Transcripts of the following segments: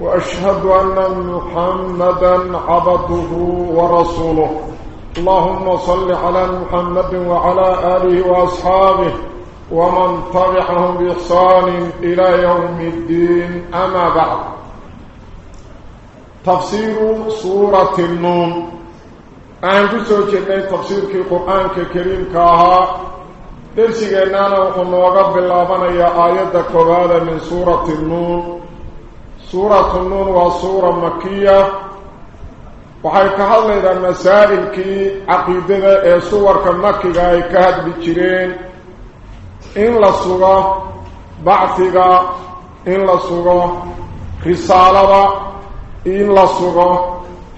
وأشهد أن محمدا عبده ورسوله. اللهم صل على محمد وعلى آله وأصحابه ومن طبعهم بإحسان إلى يوم الدين. أما بعد. تفسير سورة النون. أن جسو جنة تفسير في القرآن الكريم كاها درسي أننا وقلنا بالله يا آية كبالة من سورة النون. سورة النون وسورة مكية waxay ka hadlaydaa masaa'ilkii caqiidada ee suwarka makiga ay ka hadli jireen in la sugo bacfiga in la sugo risaalada in la sugo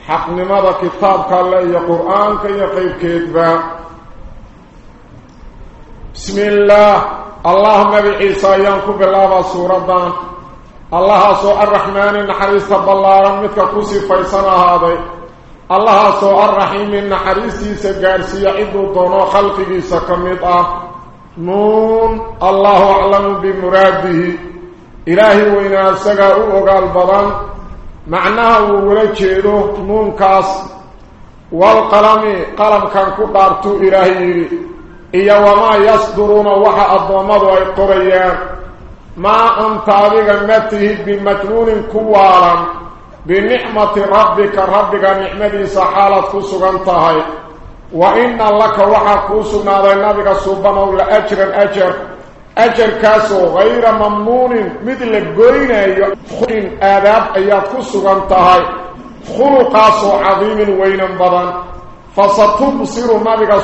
xaqnimada kitaabka alle iyo qur-aanka iyo qeybkeedba bismi illaah allah magaciisa ayaan ku bilaabaa suuraddan allahaasoo arraxmaani naxariista ballaaran midka ku sifaysan ahaaday. Allahaasoo arraxiimi naxariistiisa gaadhsiiya ciduu doono khalqigiisa ka mid ah. Nuun allahu aclamu bimuraadihi ilaahay weynaa isagaa u ogaal badan. Macnaha uu ula jeedo nuunkaas walqalami qalamkan ku dhaartuu ilaahay yidhi iyo wamaa yasduruuna waxa addoommadu ay qorayaan maa anta adiga ma tihid bimajnuunin ku waalan binicmati rabbika rabbiga nicmadiisa xaalaad ku sugan tahay wa inna laka waxaa kuu sugnaaday nabiga suubanow la ajran ajar ajarkaasoo hayra mamnuunin mid la goynayo khulqin aadaab ayaad ku sugan tahay khuluqaasoo cadiimin weynan badan fasatubsiru nabiga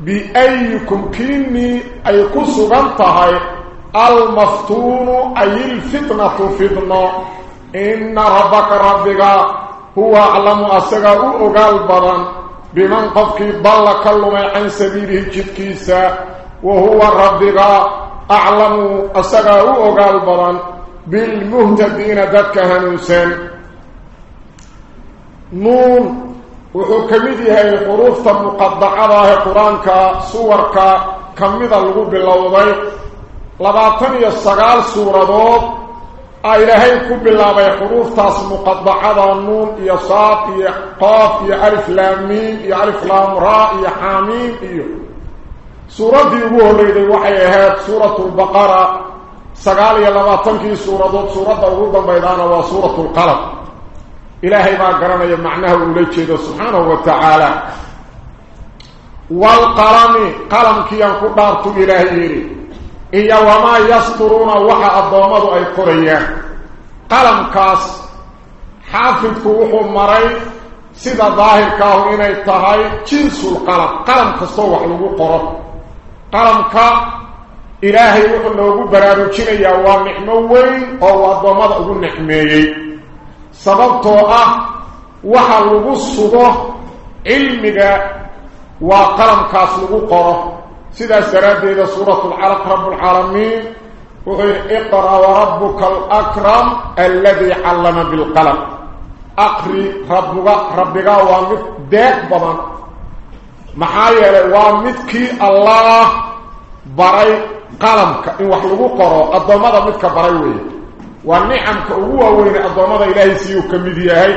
suubanow waad arki doontaa wa yubsiruuna ayaguna way arki doonaan biayikum kiinii ay ku sugan tahay almaftuunu ay ilfitnatu fitno inna rabbaka rabbiga huwa aclamu asagaa u ogaal badan biman qofkii dalla ka lumay وحو كميدي هاي قروف تمقضى عراه قرآن كا سور كا كميدا لغوب اللوضي لباطن يستغال سورة دوب اي لهاي كوب اللوضي باي قروف تاس مقضى عراه النون يصاب يقاف يعرف لامين يعرف لامراء يحامين ايو سورة ديوه اللي دي وحيهات سورة البقرة سغال يا لباطن كي سورة دوب سورة دوب بيضانة وسورة القلب إلهي ما قرمي معناه أوليكي سبحانه وتعالى. والقلم قلم كيان قدارت إلهي إيا وما يسطرون وحا الضومد أي قرية. قلم كاس حافظ كوحو مري سيدا ظاهر كاهو إني التهاي جنس القلم. قلم كستو وحلو قرر قلم كا إلهي وحلو برادو كينا يا وامحنوين أو الضومد أقول نحميين sababtoo ah waxa lagu sugo cilmiga waa qalamkaas lagu qoro sidaas daraaddeeda suuratu lcalaq rabbulcaalamiin wuxuu yidhi iqra' warabbuka alakram alladii callama bilqalam aqri rabbuga rabbiga waa mid deeq badan maxaa yeelay waa midkii allaah baray qalamka in wax lagu qoro addoommada midka baray weeye والنعم كأوه وين أضام هذا إلهي سيوكم ذيهي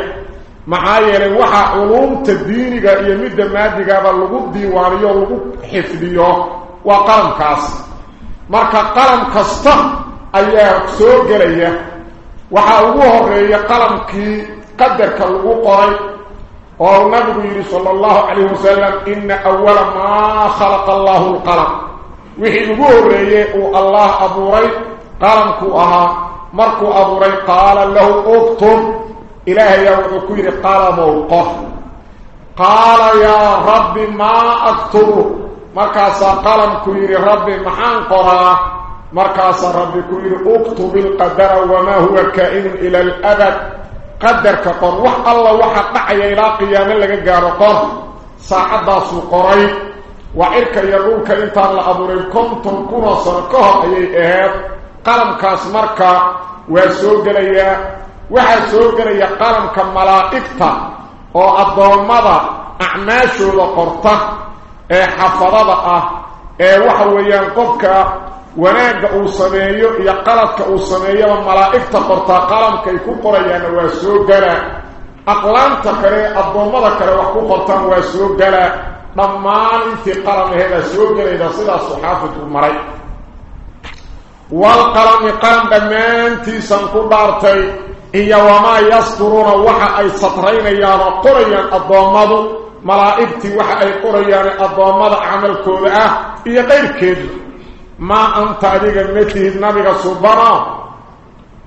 معايا لنوحا علوم تدينيك دماتي مادك باللغو الديواني واللغو حفديه وقرم كاس مركا قلم كاستا أيها أكسور جلي وحا أوه غي قرم كي قدر كاللغو قري ونبي صلى الله عليه وسلم إن أول ما خلق الله القلم وحي أوه غي الله أبو ريب قلم كوها abuuray qaala lahu uktub. Ilaahayaa wuxuu ku yidhi qalamow qof qaala yaa rabbi maa aktubu? Markaasaa qalamku yidhi rabbi maxaan qoraa? مركز ربي كل اكتب القدر وما هو كائن إلى الابد قدر كقر وح الله وحق دعي إلى قيام لغا غارو قر ساعه سو قري وعرك يقولك انت الله ابوري كنتم كنا كاس مركا قلم كاس مركا وسوغليا وحا سوغليا قلم كملائكتا أو اضمضا اعماش وقرطه اي حفظها اي وحا ويان قفكا وناغ أو سميهو يا قلبك أو سميهو ملائكتا قرطا قلم كي كو قريان وسوغلا اقلام تكري اضمضا كره وحكو قرطا وسوغلا ضمان في قرم هذا سوغلا اذا صلا صحافه المرئ والقرم قرم بمانتي سنكو بارتي إيا وما يسطرون وحا أي سطرين يا قريا الضوامد ملائبتي وحا أي قريا الضوامد عمل كلها إيا غير كده ما أنت عليك المتيه النبي صبرا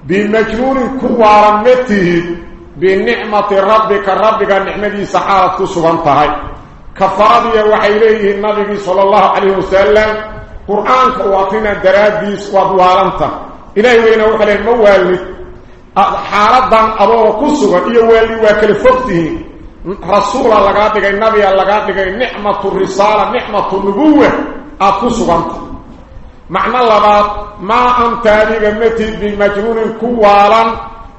بمجنون كوارا متيه بنعمة ربك ربك النعمة دي سحارة سبانتهاي كفاضي وحيليه النبي صلى الله عليه وسلم القرآن كواطنا دراديس وضوالانتا إلهي وينا وحلين موالي حالتنا أبو وكسوة إيه والي واكل فقته رسول الله لقاتك النبي الله لقاتك نعمة الرسالة نعمة النبوة أكسوة معنى الله ما أنت لغمتي بمجنون كوالا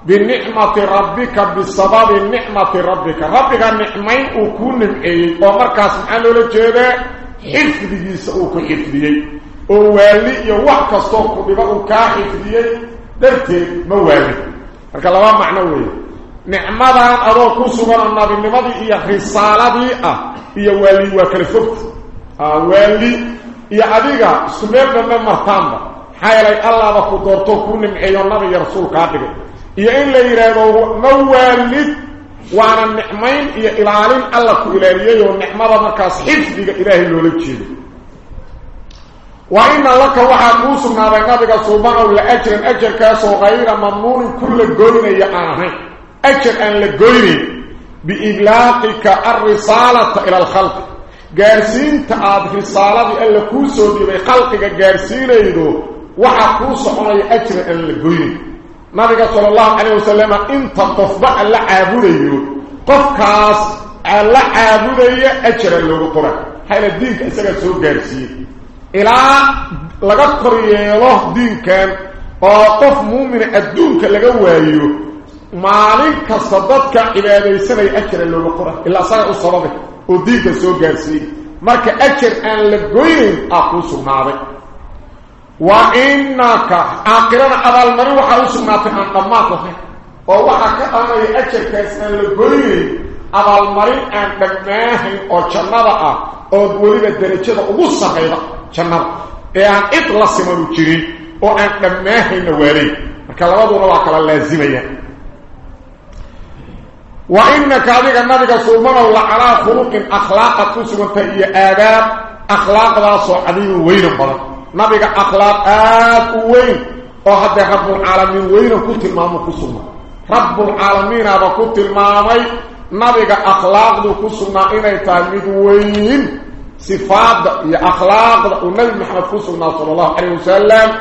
بنعمة ربك بسبب نعمة ربك ربك النعمين أكون نبعي ومركز سبحانه لجيبه macno weeye nicmadan adoo ku sugan nabinimadii iyo risaaladii ah iyo waali waa kala fogta waali iyo adiga isku meel dhanbe martaanba maxaa yeelay allaaba ku doorto ku nimceeyo nabi iyo rasuul kaa dhigay iyo in la yidhaahdo ma waalid ilaalin alla ku ilaaliyey oo nicmada markaas xifdiga ilaahay loola jeedo وإن لك وحا كوسنا نبيك سبحانه لأجر أجر كاسو غير ممنون كل قوين يعاني أجر أن لقوين بإبلاقك الرسالة إلى الخلق. قارسين تعاد رسالة إلا كوسو دي بخلقك قارسين يدو. وحا كوسنا أجر أن نبيك صلى الله عليه وسلم انت تفضع لعابوديو قفكاس لعابودي أجر اللي قرأ حيث الدين كأسك سو ilaa laga koryeelo diinkan oo qof muumina adduunka laga waayo maalin kasta dadka cibaadaysanaya ajara looga qora ilaa isaga u sababay oo diinka soo gaarsiiyey marka la goynayn aa kuu sugnaaday وإنك اقرن على المروحه وسمعتها قماته أو وحك أنا أجل كسن لغوي على المرين أن بماه أو شنبا أو غوري بدرجة أبو صحيبه شنبا إيه أن إطلس من جري أو أن بماه نوري كلامه ولا كلا لازم يا وإنك هذه النبي صلى الله عليه وسلم على خلق أخلاق تسمى آداب. أخلاق راسه عليه وين برضه نبيك أخلاق آت وين وحد رب العالمين وين كنت المامو كسونا رب العالمين هذا كنت المامي نبيك أخلاق دو كسونا إنا يتعمد وين صفات يا أخلاق ونبي محمد كسونا صلى الله عليه وسلم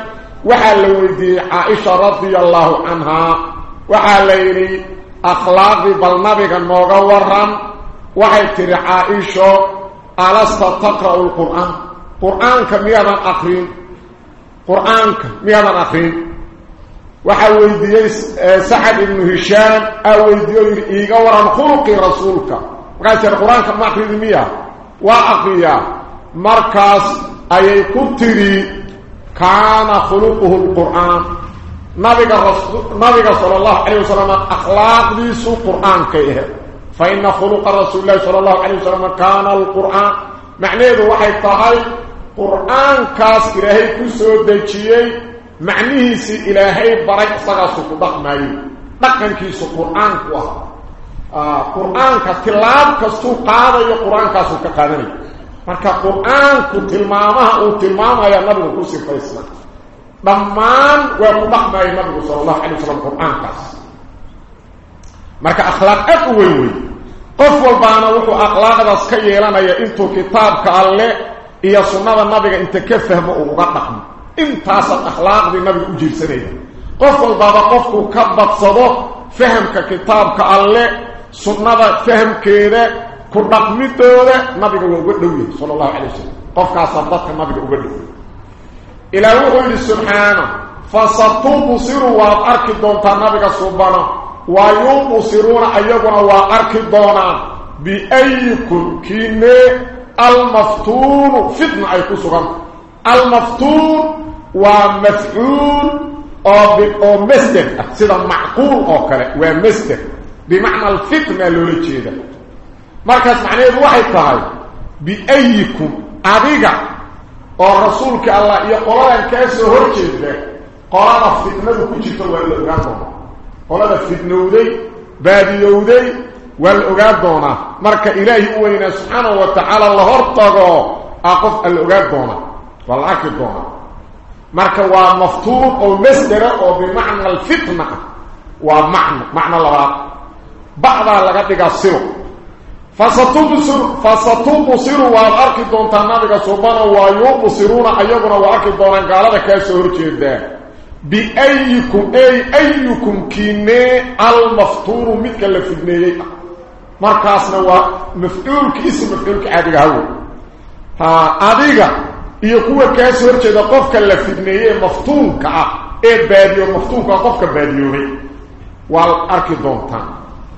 وحلوه دي عائشة رضي الله عنها وحلوه دي أخلاق بل نبيك المغورا وحلوه دي عائشة ألست تقرأ القرآن قران كميانا اخرين قران كميانا اخرين وحال ويدي سعد بن هشام ويدي ايغا ورن خلق رسولك وقال القران كما اخرين مياه وأقيا مركز أي كتري كان خلقه القرآن نبي نبي صلى الله عليه وسلم أخلاق ديس القرآن كيه فإن خلق رسول الله صلى الله عليه وسلم كان القرآن معنيه وحي طهي قرآن كاس إلهي كسو دجيي معنيه سي إلهي بريك سغسو كدقمي دقن كيسو قرآن كوه qur-aanka tilaab kastuu qaadayo qur-aankaasuu ka qaadanaya marka qur-aanku tilmaamaha uu tilmaamaya nabigu ku sifaysna dhammaan waa ku dhaqmaya nabigu sala allahu alay wasalam qur-aankaas marka akhlaaq aad u weyn wey qof walbaana wuxuu akhlaaqdaas ka yeelanaya intuu kitaabka alle يا سنه النبي انت كيف فهمه وغضحم انت اصل اخلاق النبي أجل سريه قفل بابا قفل كبت صدق فهمك كتابك الله سنه فهم كده كضحم تو النبي وغدوي صلى الله عليه وسلم قفك صدق النبي وغدوي إلى روح سبحانه فصطوب سر وارك دونت النبي سبحانه ويوم سرون ايغنا وارك دونا بايكم كينه المفتون فتن أي كسران. المفتون ومفعول أو مسكن سيدا معقول أوكري ومسكن بمعنى الفتن اللي لديك مركز معنى إيه؟ الوحي التالي بأيكم. أبيك أو رسولك الله. يقول لك كيسي هرشي قال الفتنة كيسي تولي لك قال الفتنة ودي. بادي ودي. والأقادونا مرك إلهي أولينا سبحانه وتعالى الله ارتقوا أقف الأقادونا والأكدونا مرك ومفتوب أو مسترة أو بمعنى الفتنة. ومعنى معنى الله. بعض اللغاتك السر فستبصر فستبصر والأكدون تنبغ سبحانه ويبصرون أيضنا وأكدونا قال لك سهر جيدا بأيكم أي أيكم كيني المفتور مثل الفتنة markaasna waa mafcuulkiisa mafcuulka caadiga hawo ha adiga iyo kuwa kaa soo horjeeda qofka la fidneeyey maftuunka ah ee baadiyo maftuunka ah qofka baadiyoobay waa arki doontaan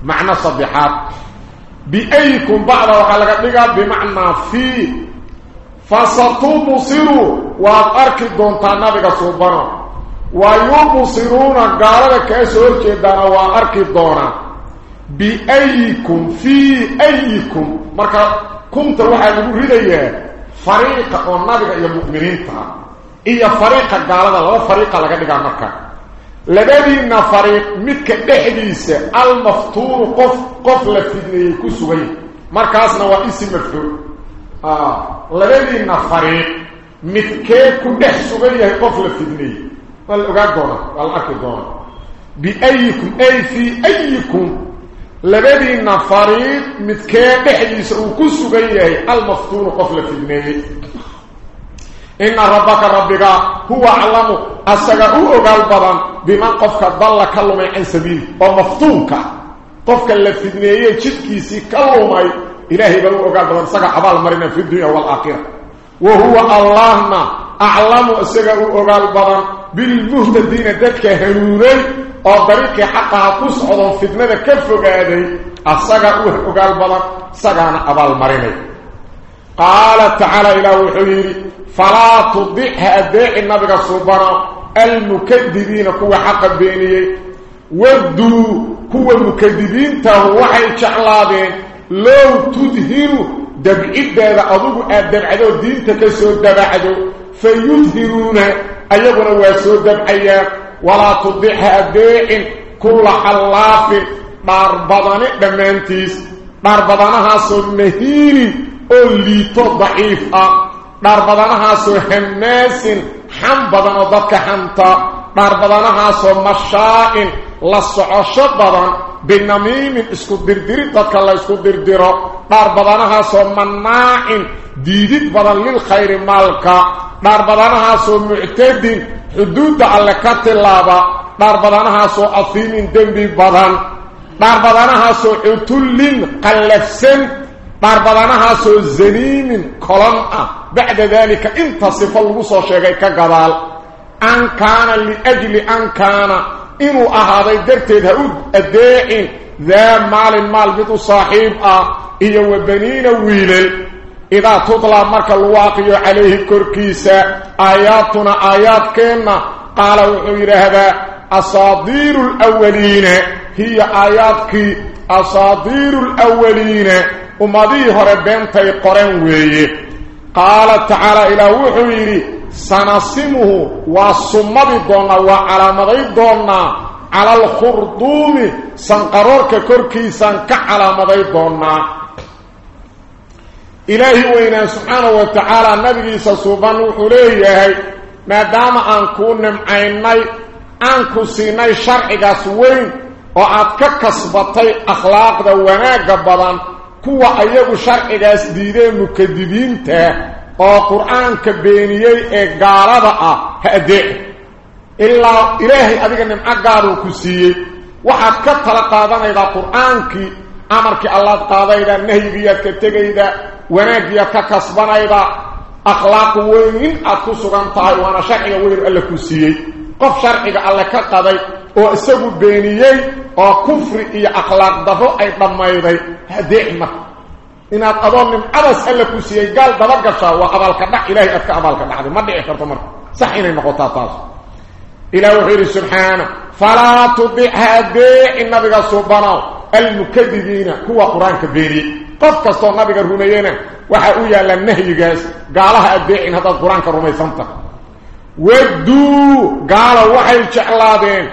macno saddexaad biaykum bacda waxaa laga dhigaa bimacnaa fii fasatubsiru waad arki doontaa nabiga suubano wa yubsiruuna gaalada kaa soo horjeedaana waa arki doonaa بأيكم في أيكم. مركا كنت واحد يقول ريدي فريق والنبي يا المؤمنين تا إيا فريق قال هذا هو فريق لك دقا مركا لدينا فريق متك بحديث المفتور قف قفل في نيكو سوي مركا اسنا هو اسم مفتور آه، لدينا فريق متك كدح سوي قفل في نيكو والأقاد دونا بأيكم أي في أيكم. لبدينا فريد متكيه بحديس وكسو بيه المفتون قفلة في الميه إن ربك ربك هو أعلمه أسجعوه قلبا بمن قفك ضل كله من عن سبيل. ومفتونك. قفك اللي في الدنيا يتكيسي كله من إلهي بلو قلبا سجع أبال مرنا في الدنيا والآخرة. وهو اللهم أعلمه أسجعوه قلبا بالمهددين ذلك هنوني أو طريق حقها قصع ذو فتنة كيف قادي الساقة اوه اقال بلا ساقان أبال مريني. قال تعالى الهو حبيري فلا تضيح اداعي النبي صبرا المكذبين قوة حقا بيني. ودو قوة المكذبين تهوحي تعلابين لو تدهيرو دبعيد دادا اضوكو أدبعدو دينتك سوى دبعدو فيدهيرونه ايغنا واسود دبحيا ولا تضيعها بيع كل حلاف ماربضاني بمانتيس ماربضانها سو مهيري أو ليتو ضعيفة. ماربضانها سو حماس حمبضان وضبك حمتا ماربضانها سو مشاء لصعشب بضان. بنميم اسكو دردري دك الله اسكو دردرو دار بدنها سو مناعن ديدت بدل للخير مالك دار بدنها سو معتد حدود على كتلابا دار بدنها سو افين دمبي بدن دار بدنها سو اتلين قلسن دار بدنها سو زنين كلام بعد ذلك انتصف الغصو شيغي كغبال ان كان لاجل ان كان inuu ahaaday darteed ha u adeecin daa maalin maal mid u saaxiib ah iyo wa baniina wiilal idaa tudlaa marka lagu aqiyo calayhi korkiisa aayaatuna aayaadkeenna qaala wuxuu yidhaahdaa asaadiiru lwaliina hiya aayaadkii asaadiiru lwaliina ummadihii hore beentay qoreen weeye qaala tacaala ilaah wuxuu yidhi sanasimuhu waa summadi doonnaa waa calaamaday doonnaa cala alkhurduumi sanqaroorka korkiisaan ka calaamaday doonnaa ilaahi weynaa subxaanahu wa tacaala nabigiisa suuban wuxuu leeyahay maadaama aan kuu nimcaynay aan ku siinay sharcigaas weyn oo aad ka kasbatay akhlaaqda wanaagga badan kuwa ayagu sharcigaas diideen mukadibiinta oo qur-aanka beeniyey ee gaalada ah هأديع إلا إلهي أذيك نمع قارو كسيي وحد كتل قادنا إذا قرآنك أمرك الله قادنا نهيبيات كتغيدا وناجيات ككسبنا إذا أخلاق وين أكو سغان طاي وأنا شرعي وين ألا كسيي قف شرعي الله كقضي oo isagu beeniyay oo kufri iyo akhlaaq daro ay dhamayday hadeecma inaad adoon nimcadas alla ku siiyay gaal daba gashaa waa abaalka dhac ilaahay adka abaalka dhacday ma dhici karto marka sax inay noqotaa taas ilaah wuxuu yidhi subxaana falaa tudicha adeeci nabiga subanow almukadibiina kuwa qur-aanka beeniyey qof kastoo nabiga rumeeyena waxaa u yaalla nahyigaas gaalaha adeecin haddaad qur-aanka rumaysanta waduu gaala waxay jeclaadeen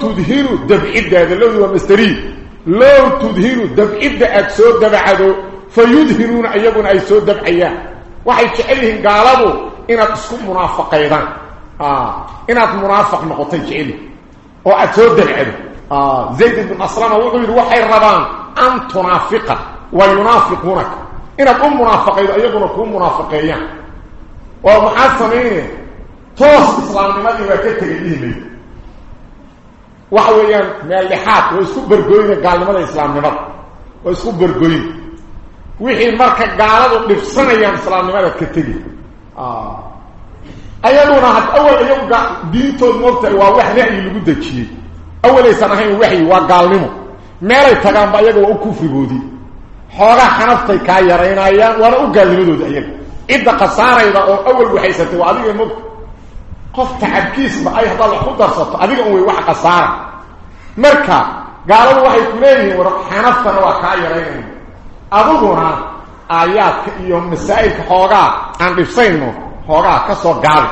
تدهنوا دبعده هذا لو هو مستري لو تظهر دب ابدا اكسو دب عدو فيظهرون ايبن أي سو دب عيا وحي تشعلهم قالبو ان اتسكم منافق أيضا. آه ان ات منافق مقتل تشعله أو اتسو دب عدو. آه زيد بن اسلام وقل وحي الربان. ان تنافق وينافقونك. ان اتم منافق أيضا ايبن اكون منافقيا ومحاسمين توس اسلام لماذا يبتت تجديه ka weeyaan meel dhexaad oo isku bergooyna gaalnimada islaamnimada oo isku bergooyin wixii marka gaaladu dhibsanayaan islaamnimada ka tegi ayaduna had awal iyagu diintood moogtahay waa wax nahyi lagu dejiyey awalaysan ahayn waxyi waa gaalnimo meelay tagaanba iyaga waa u kufrigoodii xoogaa xanaftay kaa yaraynayaan waana u gaalnimadooda iyaga cidda khasaarayda oo awal waxaysatay waa adiga moogta gaaladu waxay ku leeyihiin war xanaftana waa kaa yaraynayna adiguna aayaadka iyo masaa'ilka xoogaa aan dhibsayno xoogaa ka soo gaadi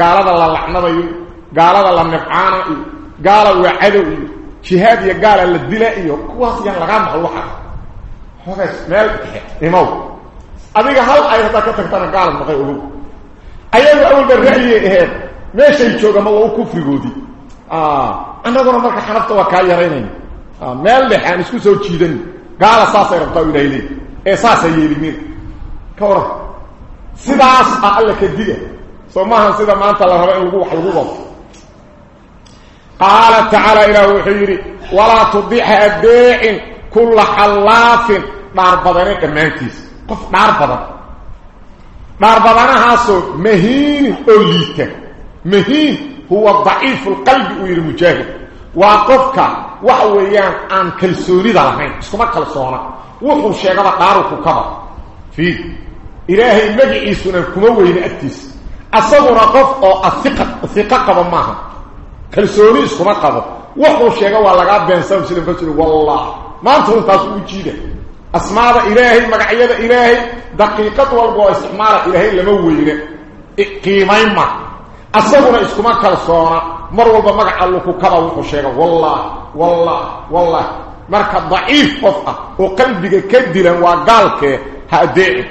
gaalada la lacnadayo gaalada la nibcaana iyo gaala waa cadow iyo jihaad iyo gaala la dila iyo kuwaas yaan lagaa maqlo waxa xoogaas meel imow adiga hal ay haddaad ka tagtana gaala maqay ogow ayagu awalba ra'yi ahayd meeshay jooga ma waa u kufrigoodii annaguna marka xanafta waa kaa yaraynayna meel dhex aan isku soo jiidan gaala saasay rabtaa u ilahay leey ee saasay yeelinin ka waran sidaas ah alla ka diga soo maahan sida maanta la rabo in lagu wax lagu wado qaala tacaala ilaah wuxuu yidhi walaa tudixa addeecin kulla xallaafin dhaar badane dhammaantiisa qof dhaar badan dhaarbadanahaasoo mahiinin oo liita mahiin huwa daciifu lqalbi uu yidhi mujaahid waa qofka waxa weeyaan aan kalsoonida lahayn iskuma kalsoona wuxuu sheegaba dhaaru ku kaba fii ilaahay magiciisuna kuma weyne agtiisa asaguna qof oo aiqa iqo qaba maaha kalsooni iskuma qabo wuxuu sheega waa lagaa beensan muslim ka jiri wallah maanta untaas uu jiida أسماء الله المغعيده إلهي دقيقة والبو اسماء الله لما ويره قيمه ما اصبر إسكما كلصونا مر ولد مغع الله كبا وشهي والله والله والله. مرك ضعيف قفقه وقلبك كدلن وقالك هادئ.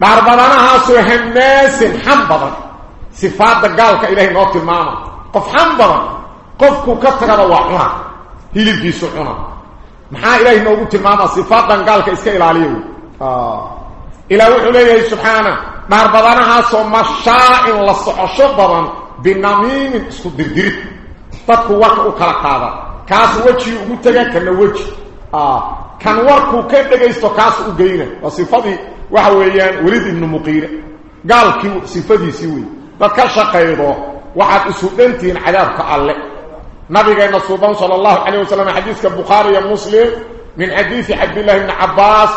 باربانا هاسو هنس حمبر صفات قالك إلهي نوت ماما. قف حمبر قفكو كثر وحنا هي اللي بيسوحنا maxaa ilaahay noogu tilmaamaa sifaadan gaalka iska ilaaliya wey ilaah wuxuu leeyahay subxaana dhaarbadanahaasoo mashaa-in la socosho badan binamiimin isku dirdirid dadku warka u kala qaada kaas wejii ugu tega kana weji kan warkuu ka dhegaysto kaas u geyna waa sifadii waxa weeyaan welid ibnu muqiire gaalkii sifadiisii wey dad ka shaqaydo waxaad isu dhantihiin cadaabka alle نبينا صوبان صلى الله عليه وسلم حديث البخاري ومسلم من حديث عبد الله بن عباس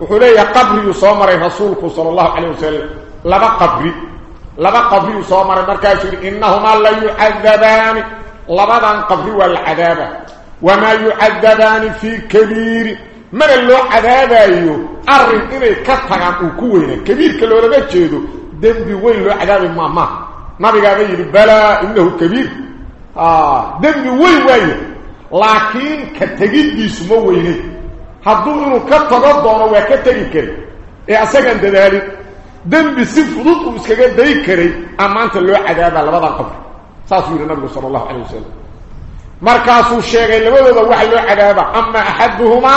وحلية قبري صومر رسولك صلى الله عليه وسلم. لبا قبري. لبا قبري صومر مركز. إنهما لا يعذبان. لبدا قبري والعذاب. وما يعذبان في كبير. من اللو عذاب أيو؟ أرن اني كتغان أو كوينه كبير كلو لما جيدو دنبي وين لو عذاب ما ما. نبي قال بلا إنه كبير. آه دمي وين وين لكن كتجديس ما وينه haduu inuu ka tago doono waa ka tagi kari ee asagan dadaalin dambi si fudud uu iskaga day karay amaanta loo cadaaba labada qof saas yiri nabiga sallallahu alayhi wasallam markaasuu sheegay labadooda waxa loo cadaaba amma ahaduhuma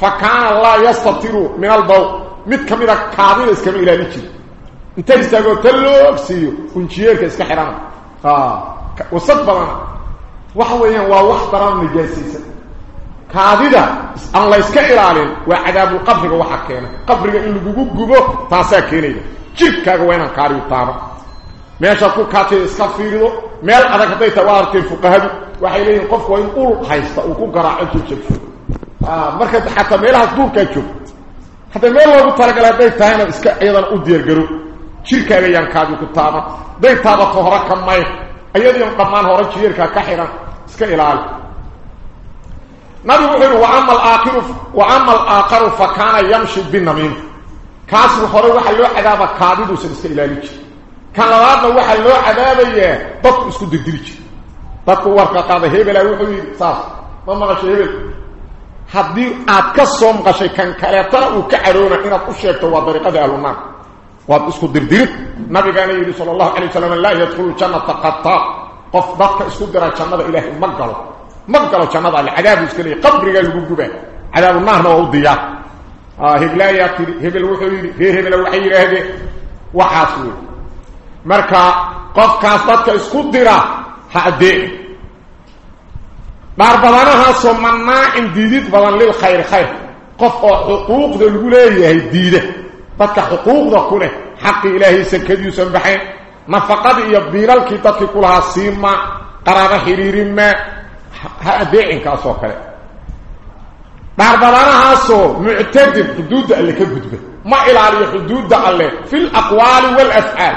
fa kana la yastatiru min albaw mid kamida kaadida iskama ilaali jir انت استاغو تلوكسيو كنجيرك اسك خيران آه aan la iska ilaalin waa cadaab qabriga waxa keena qabriga in lagu gubo taasa keenayda jirkaaga waa inaan kaariyo taaba meesha ku kaatay iska fiirido meel adag haday tawaartay fuqahadu waxay leeyihiin qofku waa in ul haysta uu ku garaaco jabsho ah marka xataa meelaha duurka joog haddii meel loogu talagalay hadday tahayna iska ciidan u diyaargaro jirkaaga yaan kaadi ku taaba day taabato hore ka may ayadii dhammaan hore jiirka ka xiran iska ilaali nabi wuxuu wa amal aakhir wa amal aakhir fa kana yamshi bin namin kaas hore waxa loo cadaaba kaadidu iska ilaali jir kan labaadna waxa loo cadaabaya dadku isku dildili jir dadku warka qaada hebela wuxuu yiri saas ma maqashay hebel haddii aad ka soo maqashay kan وهذا اسكو دردرت نبي قال يقول صلى الله عليه وسلم لا يدخل الجنة قطا قف ضفك اسكو درى الجنة إله مقل مقل الجنة العذاب اسكلي قبر قال يقول جبه عذاب النهر وضياء هب لا يأتي هب الوحيد هب الوحيد هب وحاسوه مركا قف كاس ضفك اسكو درى حدئ بار بضانا ها سمنا ان ديديد بضان للخير خير قف حقوق دلوليه ديده dadka xuquuqda ku leh xaqii ilaahay sakadiisan baxayn nafaqadii iyo biilalkii dadkii ku lahaa siima qaraabo xiriirima ha adeecinkaasoo kale dhaar badanahaasoo muctadin xuduudda alle ka gudba ma ilaaliyo xuduudda alle fi laqwaali waalafcaal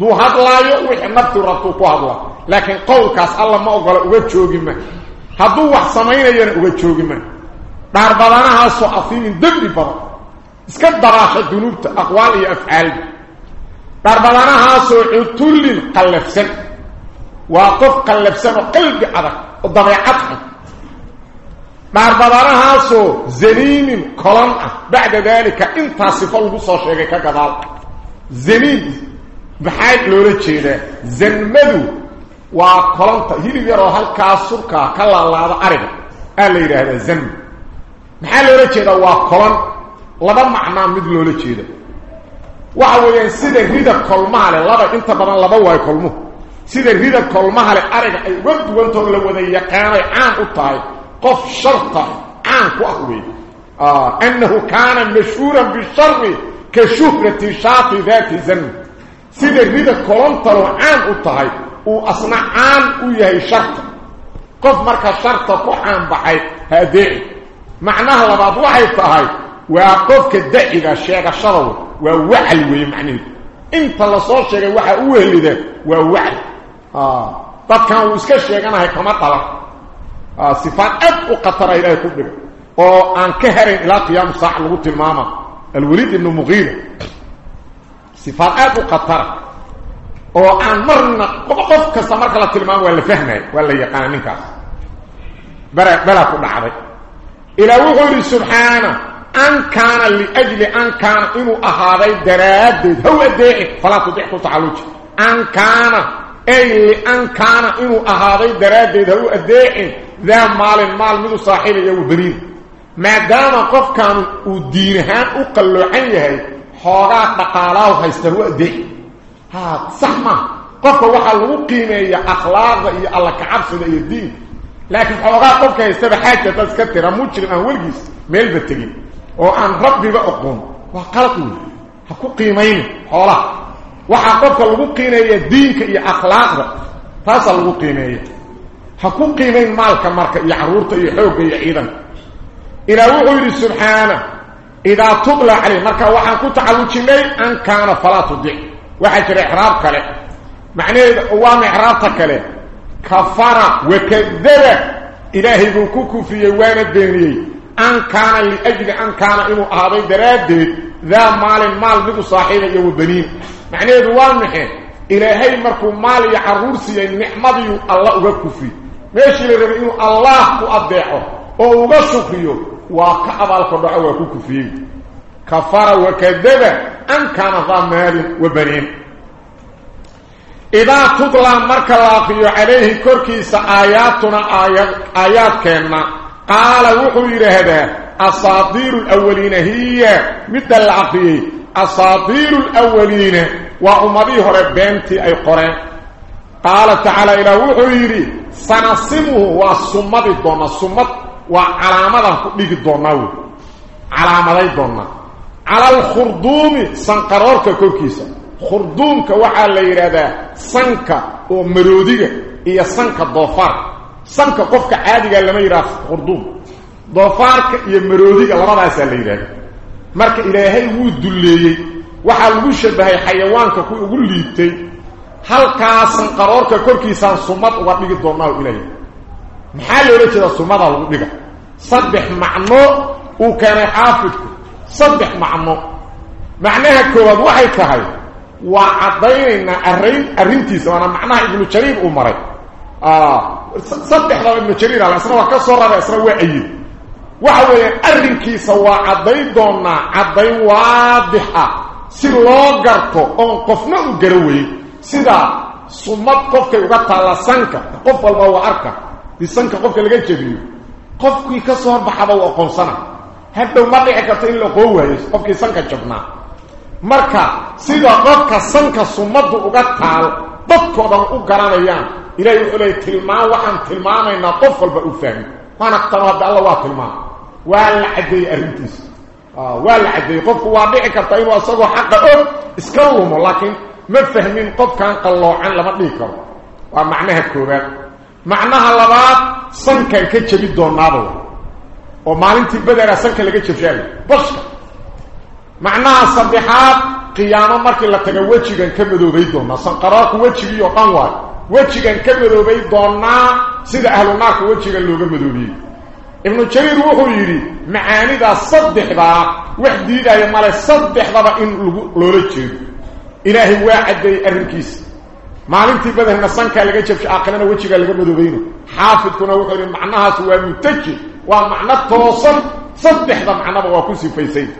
duu hadlaayo wixii naftuu rabtuu ku hadla laakiin qowlkaas alla ma ogola uga joogima hadduu wax samaynayana uga joogima dhaar badanahaasoo asiimin dembi badan iska daraasha dunuubta aqwaal iyo afcaalba dhaar badanahaasoo cutullin qallafsan waa qof qallafsan oo qalbi adag oo dabeecad xun dhaar badanahaasoo zaniimin kolon ah bacda daalika intaa sifo lagu soo sheegay ka gadaal zaniin maxaa loola jeedaa zanmadu waa kolonta hilib yaroo halkaas surkaa ka laalaado ariga aa la yidhaahdaa zanm maxaa loola jeedaa waa kolon laba macnaa mid loola jeeda waxa weeyaan sida rida kolmaha leh laba inta badan laba waayo kolmuhu sida rida kolmaha leh ariga ay uga duwantoo la wada yaqaanay caan u tahay qof sharta caan ku ah wey annahu kaana mashhuuran bishari ka shuhrati shaati daati zanm sida rida kolontaloo caan u tahay uu asna caan u yahay sharta qof marka sharta ku caan baxay وقفك الدائرة الشيخ الشرو ووعل ويمعني. إنت اللي صور شيخ الوحى اوه اللي ووعل. آه. طب كان وسك الشيخ أنا هيك مطلع آه صفان اد وقطر إلهي كبير أو أن كهرين إلى قيام صح لغوت الماما الوليد إنه مغير صفان اد وقطر. أو أن مرنا قفك سمرك لتلمان ولا فهمه ولا يقان منك بلا فضع عبي إلى وغير سبحانه. أن كان لأجل أن كان انه اهاري دراد هو ده فلا تضحك تعالج. أن كان أي أن كان انه اهاري دراد هو ده ذا مال مال من صاحب يوبري ما دام قف كان وديرها وقلعن هي حورا دقالاو هيستر ودي ها صحما قف وحا لو قيمة أخلاق يا الله كعبس لكن حورا قف كان يستر حاجة تذكر مجرم اولجس ميل بتجي. وان ربي بقون وقلتوا هكو قيمين حولا وحقك لو قينيه دينك يا اخلاق فصل لو قينيه حق قيمين مالك مرك يا عرورته يا حوق يا عيدن إلى وحي سبحانه اذا تطلع عليه مرك وحن كتعوجني ان كان فلاته دي واحد جرى احراب معني هو محرابته كله كفر وكذب الهي بكوكو في وأنا دينيه أن كان لأجل أن كان إنه اعطي برادد ذا مال مال بيكو صاحبه يو بنين معناه وامحه إلى هي مركو مال يا عرورسي نعمه يعني الله أو كفي. ماشي لربي الله وابعه أو أو شكريو وكابل كدعو كفي. كفر وكذب أن كان ذا مال وبنين. إذا تطلع مركه لاقيو عليه كركيس آياتنا ايات اياتكنا قال وحير هذا أساطير الأولين هي مثل العقية أساطير الأولين وأمضيه ربانتي أي قرآن قال تعالى إلى وحير سنصمه وصمت الدونة صمت وعلى وعلامة لك الدونة علامة الدونة على الخردوم سنقرارك كوكيسا خردومك كوحال ليرادا سنك ومروديك إيا سنك الضفار سنك قفك عادي لما يراف قردوم ضفارك يا مروديك الله رضا يسأل لي ذلك مارك إلهي ود الليلي وحال وشة بهاي حيوانك يقول لي بتي هل كاسن قرارك كوركي سان سمات وقبلك الدورناه إليه محالي وليك هذا سمات وقبلك صبح معنو وكان حافظك صبح معنو معناها كواب وحيك هاي وعطينا أرين أرينتي سوانا معناها إبن الشريف أمريك saddexdaba ibnu jariir ala isna waa ka soo rara isna waa ayid waxa weeyaan arrinkiisa waa caddayn doonaa caddayn waadix ah. Si loo garto oon qofna u gara weyn sida sumad qofkay uga taalla sanka qof walba waa arka. Di sanka qofka laga jebiyo qofkii ka soo horbaxaba u aqoonsana. Hadhow ma dhici karto in la qoo waayo qofkii sanka jabnaa marka sida qofka sanka sumaddu uga taal dadkoo u garanayaan إلهي يخلي تلماء وحن تلماء إن طفل بأفهم ما اختار رب الله وحن تلماء. وأنا عدي أرنتيس. آه، وأنا عدي قفك وابعك ارتعين واصدوا حقا أم اسكلموا لكن ما فهمين قف كان قال الله عن لما تليكر ومعنى هكوبات معنى هالبات صن كان كتش بيدون نابل. ومعنى تبدأ صن كان كتش بشأل بشك معنى هالصبحات قيامة مركي لتنوى تشيغن كمدو بيدون صن قرارك وتشيغي وقنوى وجهن كمدوبي دونا سيده أهل النار وجهن لوغه مدوبي ابن جرير وحو يري معاني دا صدخ با وحديدا يا مال صدخ با ان لوغه جيد الهي واحد اي اركيس ما علمت بده ان سنك لغا جبش عقلنا وجهن لغا مدوبين حافظ كنا وحو معناها سوى متج ومعنى توصل صدخ با معناه وكسي فيسيد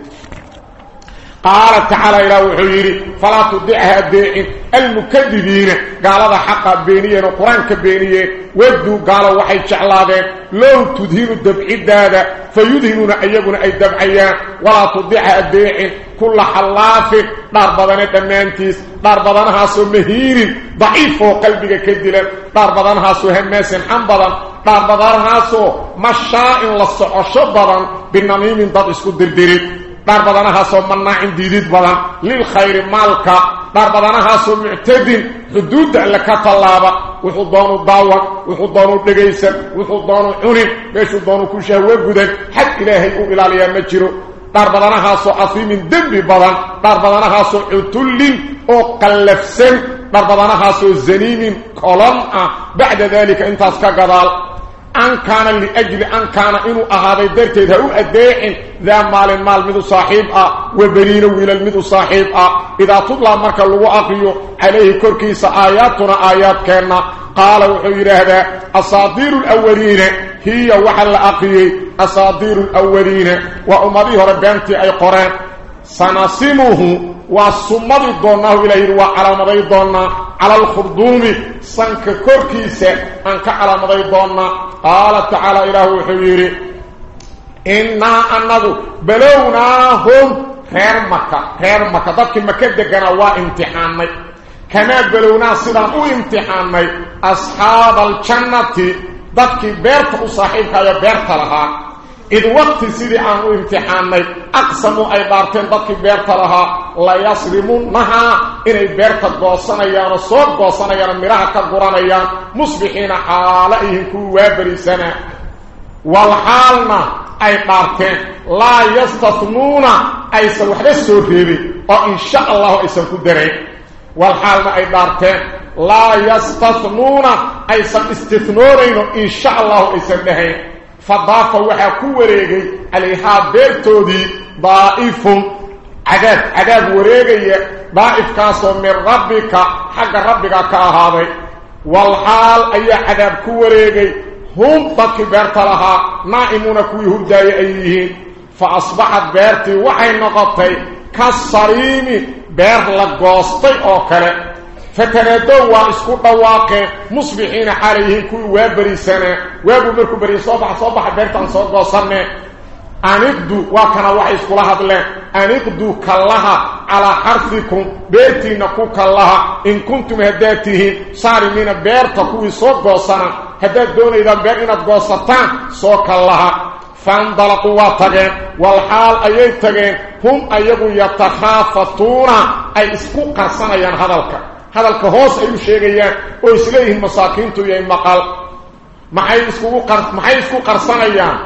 قال تعالى إلى وحيري فلا تضعها ديعين المكذبين قال هذا حقا بينيا وقرآن كبينيا ودوا قالوا وحي شعلادين لو تدهنوا الدبع هذا فيدهنون أيقنا أي دبعيان ولا تضعها ديعين كل حلاف دار بدنة دمانتيس. دار بدنها سو مهير. ضعيف وقلبك كدلا دار بدنها سو هماس حنبضا دار بدنها سو مشاء للصعش بدن بالنميم ضد اسكو دردرد دار بدنهاسو مناع ديديد بدن للخير مالك دار بدنهاسو معتدين حدود لك دونو داوا وحو دونو دغيسن وحو دونو عني ميشو دونو كشهوه غدن حق الهي أو الاليا ما جيرو دار بدنهاسو عظيم دنب بدن دار بدنهاسو عتل أو قلفسن دار بدنهاسو زنين كولن بعد ذلك انت اسكا أن كان لأجل أن كان إنو أهذا درتيد هو أدائن ذا مال مال مدو صاحب وبرين ويل المدو صاحب إذا تطلع مركا لغو أقيو عليه كركيس آياتنا آيات كينا قال وحير هذا أصادير الأولين هي وحل أقيي أصادير الأولين. وأمضيه ربانتي أي قرآن. سنصمه وصمد دونه إليه وعلى مضي دونا على الخردوم سنك كوركيسة أنك على مضي دونا قال تعالى إله حبيري إنا أنه بلوناهم خير مكة خير مكة. ضدك مكة دقنا وامتحاني. كما بلونا صدام وامتحاني. أصحاب الجنة. ضدك بيرت وصاحبك يا بيرت لها إذ وقت سيدي أنه امتحاني أقسموا أي بارتين ضدك بيرت لها لا يصرمونها. إني بيرت قوصانيان صوت قوصانيان مراها كقرانيان مصبحين حالئهم كوابري سنة والحالنا أي بارتين لا يستثنون أي سوحدة سوريبي وإن شاء الله أي سنكدرين والحالنا أي بارتين لا يستثنون أي سنستثنورين إن شاء الله أي سنهين فضاف وحا كوريغي عليها بيرتودي ضائف. عذاب عذاب وريغي ضائف كاسو من ربك حق ربك كاهاضي. والحال أي عذاب كوريغي هم ضدك بيرت لها نائمون كوي هداي أيهين فأصبحت بيرتي وحي نقطي كالصريم بير لقوستي أوكري فتنادوا واسكو ضواقه مصبحين عليه كل وابري سنه وابو مركو بري صباح صباح بيرتان صوت وصنه انقدو وكان وحي اسكو هذله انقدو كلها على حرفكم بيتي نكو كلها إن كنتم هداته صار من بيرتكو صوت وصنه هدات دون إذا بيرنا غوسطان سو كلها فانطلقوا واتقين والحال أيين تقين هم أيبوا يتخافتون. أي اسكو قرصانيان هذا الكرق هذا الكهوس ايو شيغيان أو اسليه المساكين تو يي مقال ما هي اسكو قرص ما هي اسكو قرصانيان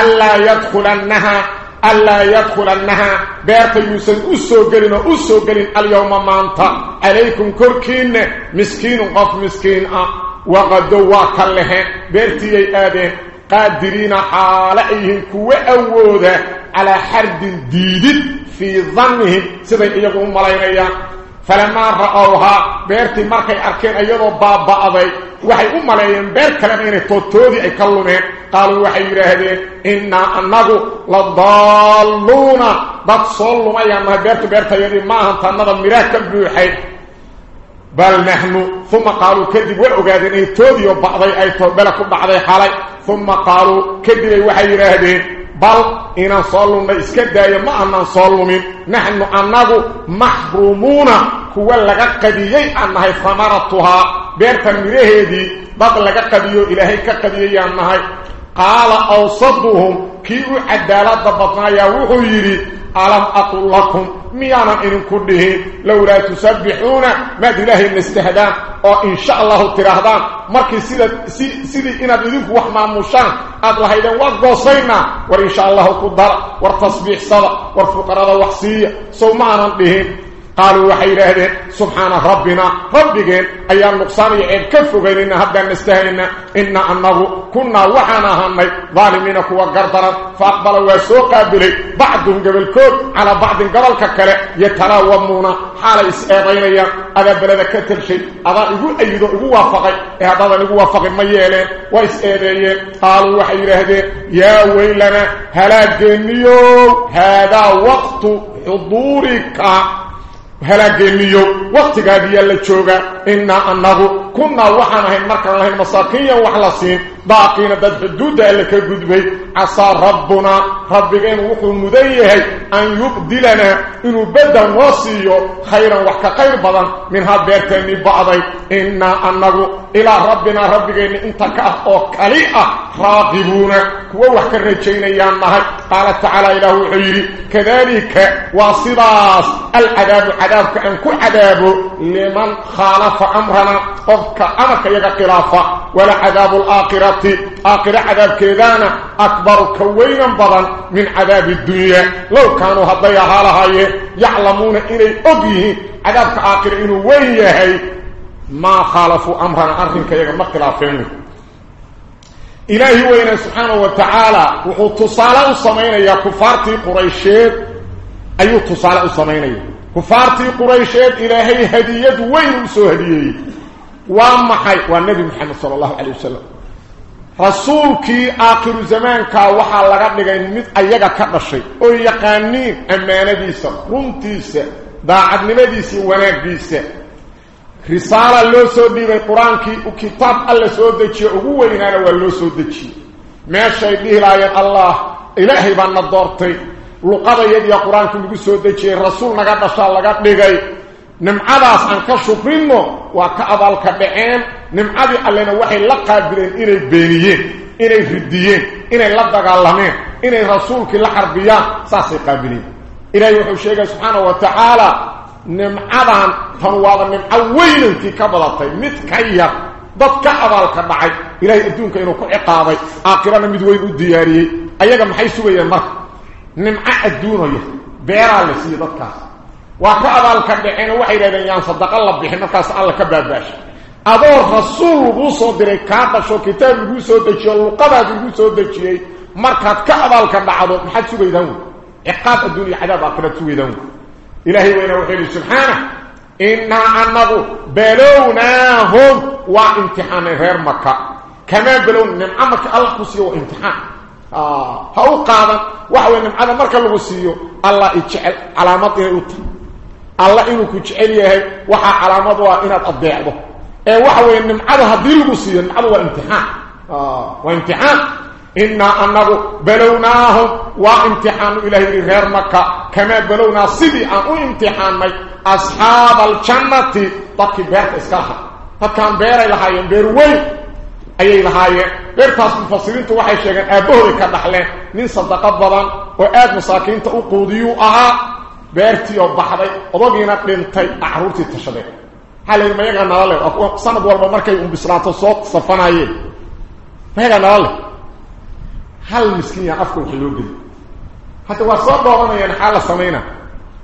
الا يدخل انها الا يدخل انها بيرت يوسف اسو غلينا اسو غلين اليوم ما انت عليكم كركين مسكين وقف مسكين ا وقد دواك له بيرت يي ادين قادرين عليهم كو على حرد ديد في ظنهم سبب يقوم ملائكه فلما رأوها بيرتي مركي أركين أيضو باب بأضي وحي أمالين بير كلمين توتوذي أي كلمين قالوا وحي يرهدين إنا أنغو لضالونا. بات صلوما يعني بيرتي بيرتي يعني ما هم تنظر مراك بيوحي. بل نحن. ثم قالوا كذبوا أغادين توتوذي أي بأضي أي توتوذي بلكم بأضي حالي. ثم قالوا كذبوا وحي يرهدين waxay yidhaahdeen bal inaan soo lumnay iska daayo ma aanaan soo lumin naxnu annagu maxruumuuna kuwa laga qadiyey aan nahay hamaratuhaa beerta midhaheedii dad laga qadiyo ilaahay ka qadiyayaan nahay qaala awsaduhum ألم أقول لكم ميانا إن كده لو لا تسبحون ماذا إلهي نستهدان أو إن شاء الله ترهدان مركز سيدي إنا بذيك وحما مشان أدل هيدا وقصينا وإن شاء الله قدر. وارتصبح صدق. وارفقر الله وحسية. سو معنا بهم قالوا وحي له سبحان ربنا ربك أيام نقصان يعيد كفو غيرنا هدى نستهلنا إنا أنه كنا وحنا همي ظالمين كوا قردرا فأقبلوا ويسو قابلي بعضهم قبل كود على بعض قبل ككلي يتلاومون حال إسئابين أيام هذا بلد كتر شيء. هذا يقول أيضا هو وفقي هذا يقول وفقي ميالين وإسئابين قالوا وحي له يا ويلنا هلا دنيو هذا وقت حضورك. هلا جنيو وقتي غادي يلا جوغا ان انغو كنا وحنا هي مركه لهي مساكين وحلاسين باقينا دد دودا اللي كغدبي عصا ربنا ربكين وخو مديه أن يبدلنا إنه بدل نوصيو خيرا وحك خير بدل من هاد بيرتني بعضي. ان انغ إلى ربنا ربكين إنت كا أو كلي راضبون كو وحك رجينيان ما قال تعالى له عيري كذلك واصراس العذاب عذاب كان كل عذاب لمن خالف أمرنا. فك أمك يا خلافة. ولا عذاب الآخرة. Aakhira cadaabkeedaana akbaru ka weynan badan min cadaabi addunya low kaanuu hadday ahaa lahaayeen yaclamuuna inay og yihiin cadaabka aakhira inuu weyn yahay maa khaalafuu amrana arrinka iyaga ma khilaafeen ilaahi weyne subxaanahu wa tacaala wuxuu tusaale u samaynayaa kufaartii quraysheed ayuu tusaale u samaynaya kufaartii quraysheed ilaahay hadiyad weyn u soo hadiyeeyey waa rasuulkii aakhiru zamaankaa waxaa laga dhigay mid ayaga ka dhashay oo yaqaaniin ammaanadiisa runtiisa daacadnimadiisa iyo wanaaggiisa risaala loo soo dhiibay qur-aankii kitaab alla soo dejiye ugu weynaana waa loo soo dejiyey meeshay dhihi lahaayeen allah ilaahay baa na doortay luqadayadiya qur-aanka lagu soo dejiyey rasuul naga dhashaa laga dhigay نمعداس ان كشفينو وكا ابال كبعين نمعدي علينا وحي لا قادرين اني بينيين اني فديين اني لا دغالمين اني رسولك لا حربيا ساسي قابلين اني وحو شيخ سبحانه وتعالى نمعدان فنواد من اول انت كبلتي مت كيا ضك ابال كبعي اني ادونك انو كعقابي اخرنا مد وي دياريه ايغا ما سويه ما نمعد دونيه بيرال سي ضكاس وخا ابال كدخين وحي ليدان يان صدق الله بخي مركاس الله كباباش ابو رسول بوصو دري كاتا شو كتاب بوصو دجي القبا بوصو دجي مركات كا ابال كدعدو ما حد سويدان عقاب الدنيا عذاب اخرت سويدان الهي وين وحي سبحانه ان انغ بلوناهم وامتحان غير مكه كما بلون من أمك الله قصي وامتحان آه هو وحوين على مركه لو سيو الله يجعل علامه يوتي yahay waxaa calaamad u ah inaad adeecdo ee waxa weeye nimcada haddii lagu siiyo nimcadu waa imtixaan. Waa imtixaan. إنا أنه بلوناهم وامتحان إلهي غير مكة كما بلونا سيدي أن امتحان أصحاب الجنة تكي بيرت إسكالها تكان بير إلهي بير وين أي إلهي بيرتاس مفصلين توحي شيئا أبوه كدحلين من صدق بضان وآد مساكين تأقوديو أها وبحضي وضغينا لنتي أعرورتي التشبه هل ما يغنى الله سند والما مركي أم بسلاة الصوت صفنا ما يغنى الله hal miskiin yaa afka wax loo geli hadda waa soo dhoobanayaan xaal la samayna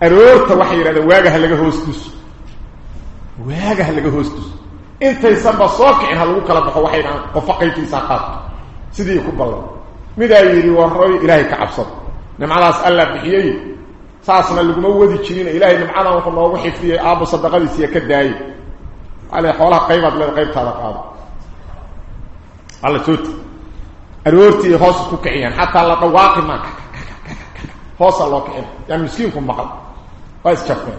aroorta waxay yidhahdeen waagaha laga hoos duso waagaha soo kicin ha kala baxo waxay dhahaan qofo qaybtiisaa qaato sidii ku ballan midaa yidhi warroy ilaahay ka cabsado nimcadaas alla bixiyey saasna laguma wadi jirin ilaahay nimcadan wuxuu noogu xifdiyey aabbo sadaqadiisiiya ka daayey ale xoolaha qaybaad leeda qaybtaada qaado alla sooti aroortii hoos ku kiciyaan xataa la dhawaaqi hoos loo kicin yaa miskiinku maqal waa isjafeen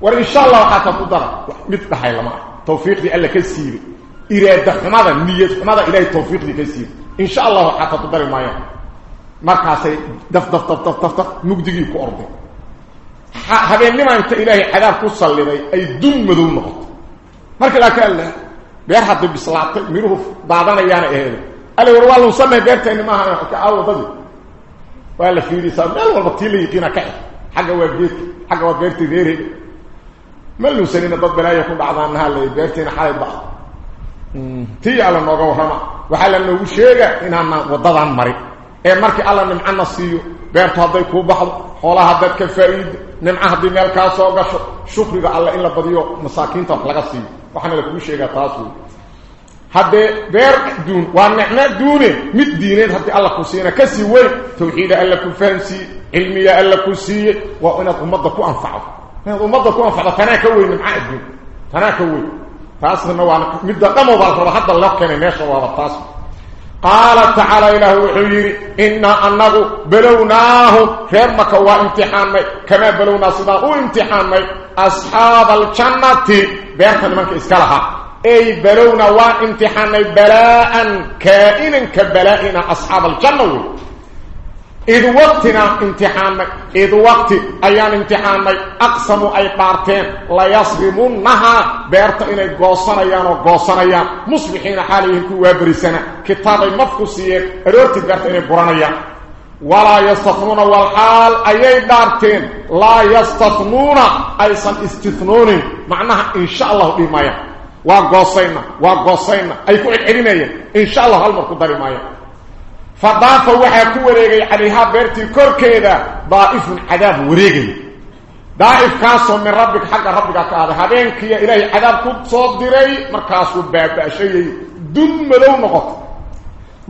war insha allah waxaa ku dara mid dhahay lama tawfiiqdii alla ka siibay iraada xumada niyad xumada ilaahay tawfiiqdii ka siibay insha allah waxaa ku dari maayaan markaasay daf daf daf daf daf mugdigii ku orday habeennima inta ilaahay cadaab ku salliday ay dun madow noqoto marka laakiin alla beer hadda bislaatay miruhu daadanayaana aheeday alle war waa lunsanay beertayni maaha ka aawadadii waa la fiirisaa meel walba tii la yiqiina ka xig xagga waa geedka xagga waa beertii reerheeda ma lunsanina dad balaayo ku dhacdaan naha la beertiina xalay ba tii alla nooga warrama waxaa la noogu sheega inaana waddadan marin ee markii alla nimcana siiyo beertu hadday kuu baxdo xoolaha haddaad ka faa'iido nimco haddii meel kaa soo gasho shukriga alle in la badiyo masaakiinta laga siiyo waxaana la kugu sheegaa taas wey هذا بير دون ونعمة دون مد دينين هذا الله كسينا كسي وين توحيد الله كفانسي علمية الله كسي وأنا أمضى كو أنفعه أمضى كو أنفعه فأنا كوي من عقد فأنا كوي فأصلا وأنا مد قموا بالفرح حتى الله كان ماشي وابطاس قال تعالى إله وحيري إنا أنه بلوناه خير مكوا امتحان كما بلونا صداق امتحان أصحاب الجنة بيرتن منك إسكالها. أي بلونا وامتحان بلاء كائنا كبلائنا أصحاب الجنة. إذ وقتنا امتحان إذ وقت أيان امتحان أقسموا أي بارتين لا يصرمونها بيرت إني قوصنا يانو قوصنا يان مصبحين حاليهم كوا برسنا كتاب مفكسيين رورت بيرت إني برانيا ولا يستثنون والحال أي بارتين. لا يستثنون. أيضا استثنون. معناها إن شاء الله بما يان وقصينا وقصينا أي كوعد إن شاء الله هالمركو داري مايا فضاف وحا كوريغي عليها بيرتي كوركيدا ضائف عذاب وريغي. ضائف كاسو من ربك حق ربك كهذا هذين كي إلهي عذاب كنت صوت ديري مركاسو باب شيء دم ملو نقط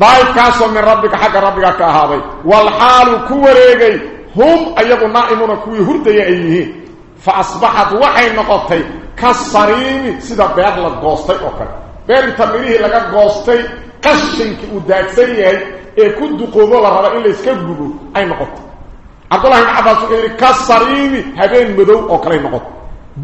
ضائف كاسو من ربك حق ربك كهذا والحال كوريغي هم أيضا نائمون كوي هردي أيهين فأصبحت وحي نقطي كالصريم سيدا بير لغوستي اوكل بير تمريه لغا غوستي قشنك وداكسن yahay ee ku duqoobo la raba in la iska gubo ay noqoto Abdullah ibn Abbas ee kasariim habeen madow oo kale noqoto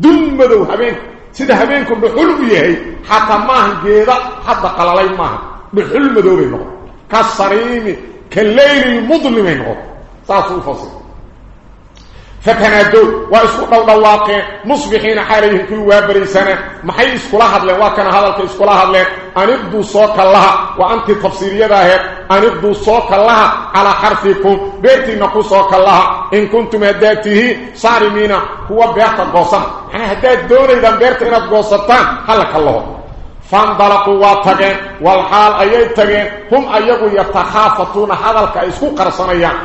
dum madow habeen sida habeenku dhuxul u yahay hatta ma geeda hadda qalalay ma dhuxul madow bay noqoto kasariim kallayl mudlim noqoto saasu fasir فتنادوا وإسكو دواقين مصبحين حالهم كل وابريسنا محي اسكولا هادلين وكان هذلك اسكولا هادلين أن ابدو صوك الله. وأنت تفسيريده أن ابدو صوك الله على حرفكم. بيتي نقو صوك الله. إن كنتم هداته صارمين. هو بيت القوسم يعني هدات دون إذا بيت إن القوسطان هلك الله. فانطلقوا واتقين. والحال ايي هم ايغو يتخافتون. هذلك إسكو قرصنيان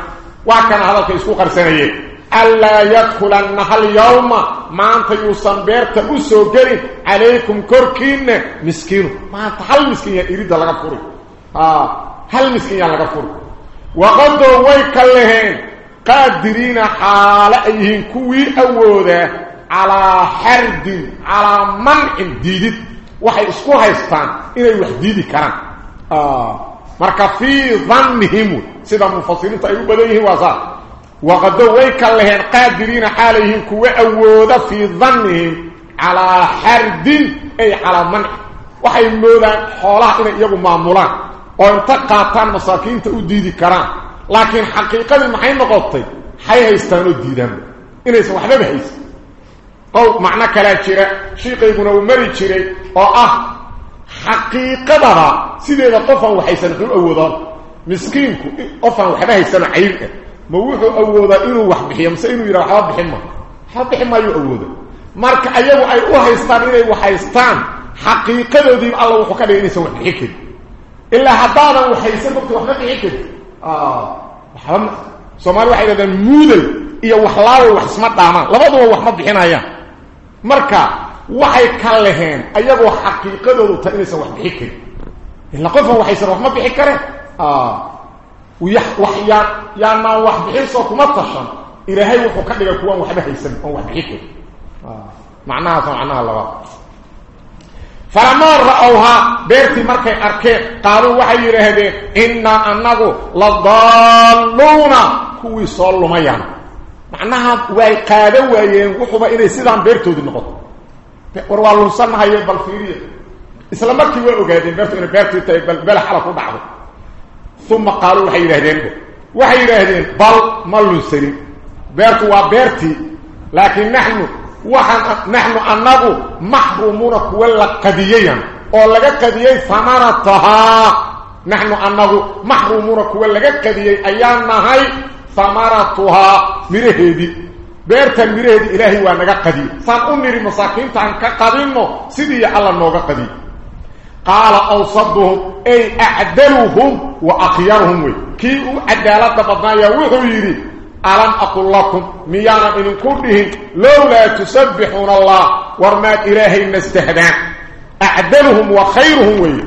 وكان هذلك إسكو قرصنيان ألا يدخلنها اليوم. ما أنت يوصن بيرت أسو قري. عليكم كوركين مسكين. ما أنت هل مسكين يريد لغا فوري آه. هل مسكين لغا فوري وقدوا ويكالهين قادرين حال أيهن كوي أودا على حرد. على منع ديدت waxay isku haystaan inay wax diidi karaan ah marka fi dhannihim sida mufassiriinta ay u وقد ويك لهن قادرين حالهم كو أوودا في ظنهم على حرد أي على منع. وحي مودان خولها ان يغ ماامولان أو انت قاطان مساكين تو ديدي كران. لكن حقيقة المحي نقطي. حي هيستانو ديدان. انيس وحده هيس أو معنى كلا جيرة. شي قيبنا ومري جيرة. أو أه. حقيقة بها. سيدة قفا وحيسن خول أوودا. مسكينكو. قفا وحده هيسن عيبك ما وخه اودا انو واخ بخيم سا انو يراها بخيم ما حتى مارك ايغو اي أو هيستان اي و حقيقه دي الله وخه كدي انسو الا حدانا و هيسبت و حقيقه آه سومالي وحي دهن مودل اي و خلاو داما لبدوا و خما بخينايا مارك waxay kalleheen ayagu xaqiiqadoodu tahay inay sawax bixin. In la qofow waxay sawax ma kuma tashan ilaahay wuxuu ka dhigay kuwaan waxba haysan oon wax bixin karin macnahaas macnaha labaad فلما رأوها بيرتي مركي أركي قالوا وحي يرهدين إنا أنه لضالون. كوي صلوا ميان معناها واي قادة وايين وحبا إني سيدان بيرتو دي نقط. وروالو سنة هاي بالفيرية إسلامكي وي أقادين بيرتو إني بيرتو تاي بلا حركو بعض ثم قالوا وحي يرهدين وحي يرهدين بل ملو سرين بيرتو وبيرتي لكن نحن la qadiyeyaan oo laga qadiyey hamaratahaa naxnu annagu maxruumuuna kuwa laga qadiyey ayaan nahay hamaratuhaa miraheedii beertan miraheedii ilaahay waa naga qadiyey saan u niri masaakiintaan ka qadinno sidii alla nooga qadiyey wa akhyaruhum wey kii u cadaalada badnaayaa wuxuu yidhi ألم أقول لكم ميانا إن كلهم لولا تسبحون الله ورمات إلهي نستهدان أعدلهم وخيرهم وي.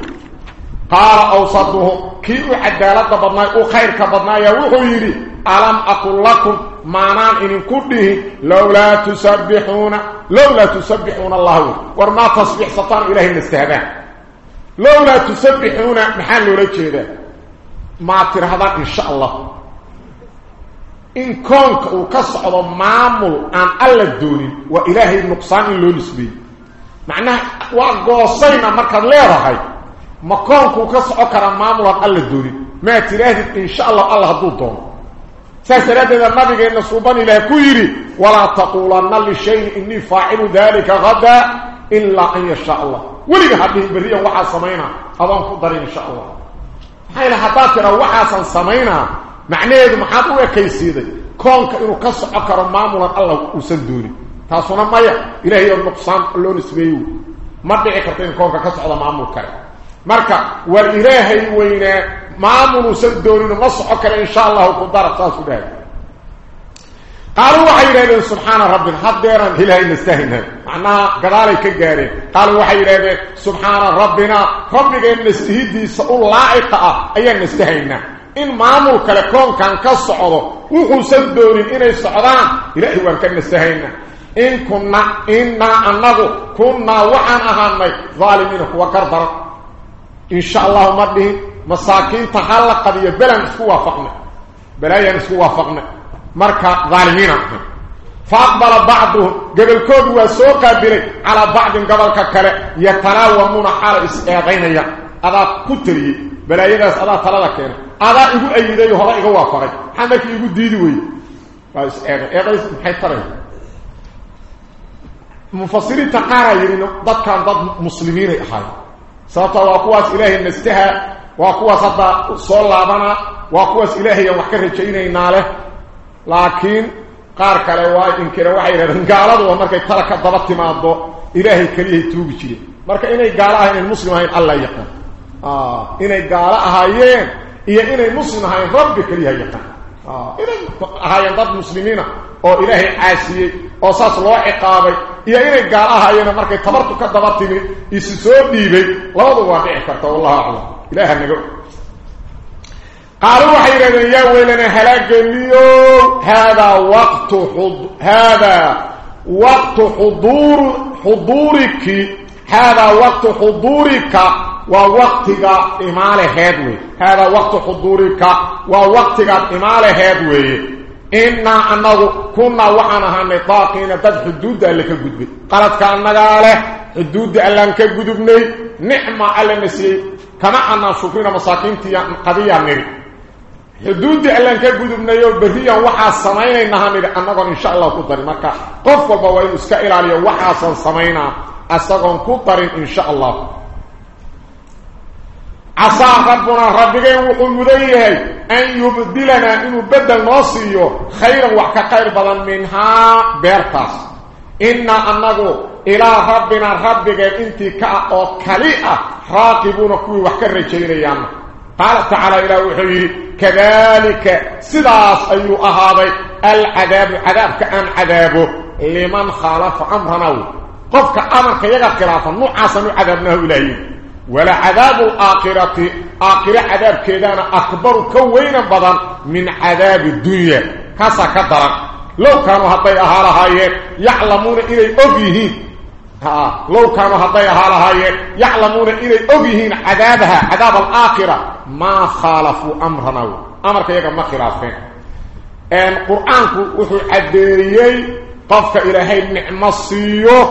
قال أوسطهم كي عدالة بدناي وخير كبدناي وحيري ألم أقول لكم معنان إن كلهم لولا تسبحون لولا تسبحون الله ورما تصبح سطان إلهي نستهدان لو ما تسبحون محل ولا ولكيدا ما ترى هذا إن شاء الله. إن كنت وكسعوا معامل أن ألا الدوني وإلهي النقصان اللي نسبي. معنى وقوصينا مركز ليرا راهي ما كنت وكسعوا معامل أن ألا الدوني. ما ترى إن شاء الله الله دوتون سيسرد إذا ما النبي إن صوبان إله كيري ولا تقول أن لشيء إني فاعل ذلك غدا. إلا أن يشاء الله. ولك هذه البرية وحا سمينا. أظن قدر إن شاء الله. حيث حتى ترى وحا سمينا. معنى هذا محاطر كي سيدي كونك إنو كسعك رمامولا الله أسدوني تاسونا مايا إلهي النقصان اللون اسميه مدعي كرتين كونك كسعك رمامول كري مركا والإلهي وينا مامول أسدوني نمسعك إن شاء الله قدر تاسو قالوا وحيره سبحان رب حضرا إلى نستهنه معنا قالاي كغاري قالوا وحيره سبحان ربنا رب إن سيدي سؤل لائقا أه، اي نستهنه إن مامو كلكون كان كصوره وخو سدور ان اي سودان إلى هو كان نستهنه إن كنا ان ما انغ كنا وأنا هاني ظالمين وكربر إن شاء الله مدي مساكين تحلق قد بلن سوافقنا بلا ينسوافقنا marka daalimiina ahan faaqbala bacduhum gobolkoodu waa soo qaabilay calaa bacdin gobolka kale yatanaawamuuna xaala is-eedaynaya adaa ku teliyey balaayadaas adaa talada keenay adaa igu ayiday hore iga waafaqay maxaa markii igu diidi weyey waa is eeday eedays maxay taray mufasiriinta qaaraa yidhi dadkan dad muslimiinay ahaay sababta waa kuwaas ilaahay nastaha waa kuwaas hadda soo laakiin qaar kale waa inkira waxay yidhahdeen gaaladuba markay tala ka daba timaado ilaahay keliyahay tuugi jireen marka inay gaalo ahayn in muslim ahayn alla yaqaan. Inay gaalo ahaayeen iyo inay muslim ahaayeen rabbi keliyaha yaqaan. Inay ahaayeen dad muslimiina oo ilaahay caasiyey oo saas loo ciqaabay iyo inay gaalo ahaayeen markay tabartu ka daba timid isu soo dhiibay labadu waa dhici karta wallahu aclam. Ilaaha naga قالوا وحي يريدون يا ويلنا هلاك اليوم هذا وقت حض... هذا وقت حضور حضورك. هذا وقت حضورك ووقتك إمال هدوي هذا وقت حضورك ووقتك إمال هدوي إنا أنه كنا وحنا هنطاقين تد حدود لك القدب قالت كأنك عليه حدود ألان كقدبني نعمة ألا نسي كما أن شكرنا مساكين قضية حدود ألان كقدبني بريا وحا السمين إنها نري أنه إن شاء الله قدر مكا قف وبوين اسكائل عليه وحا سمينا أستغن قدر إن شاء الله. عسى ربنا ربنا وحمديه أن يبدلنا إنه بدل نصيه خيرا وحكا خير بدل منها بيرتاس إنا أنه إلى ربنا ربنا انت كأو كليئة راقبون كوي وحكا رجينيان. قال تعالى إلى وحيري كذلك سداس أي أهابي العذاب عذاب كأن عذابه. لمن خالف أمرنا قفك أمرك يغا خلافا نعاسا عذابناه إليه ولا عذاب الآخرة آخرة عذاب كيدان أكبر كوينا بدن من عذاب الدنيا. كاسا كدرا لو كانوا هطي أهالهاي يعلمون إلي أبيهين ها لو كانوا هطي أهالهاي يعلمون إلي أبيهين عذابها عذاب الآخرة. ما خالفوا أمرنا. امرك يا ما خلافين. إن قرآنك وحي عديري قف إلى هي النعمه الصيو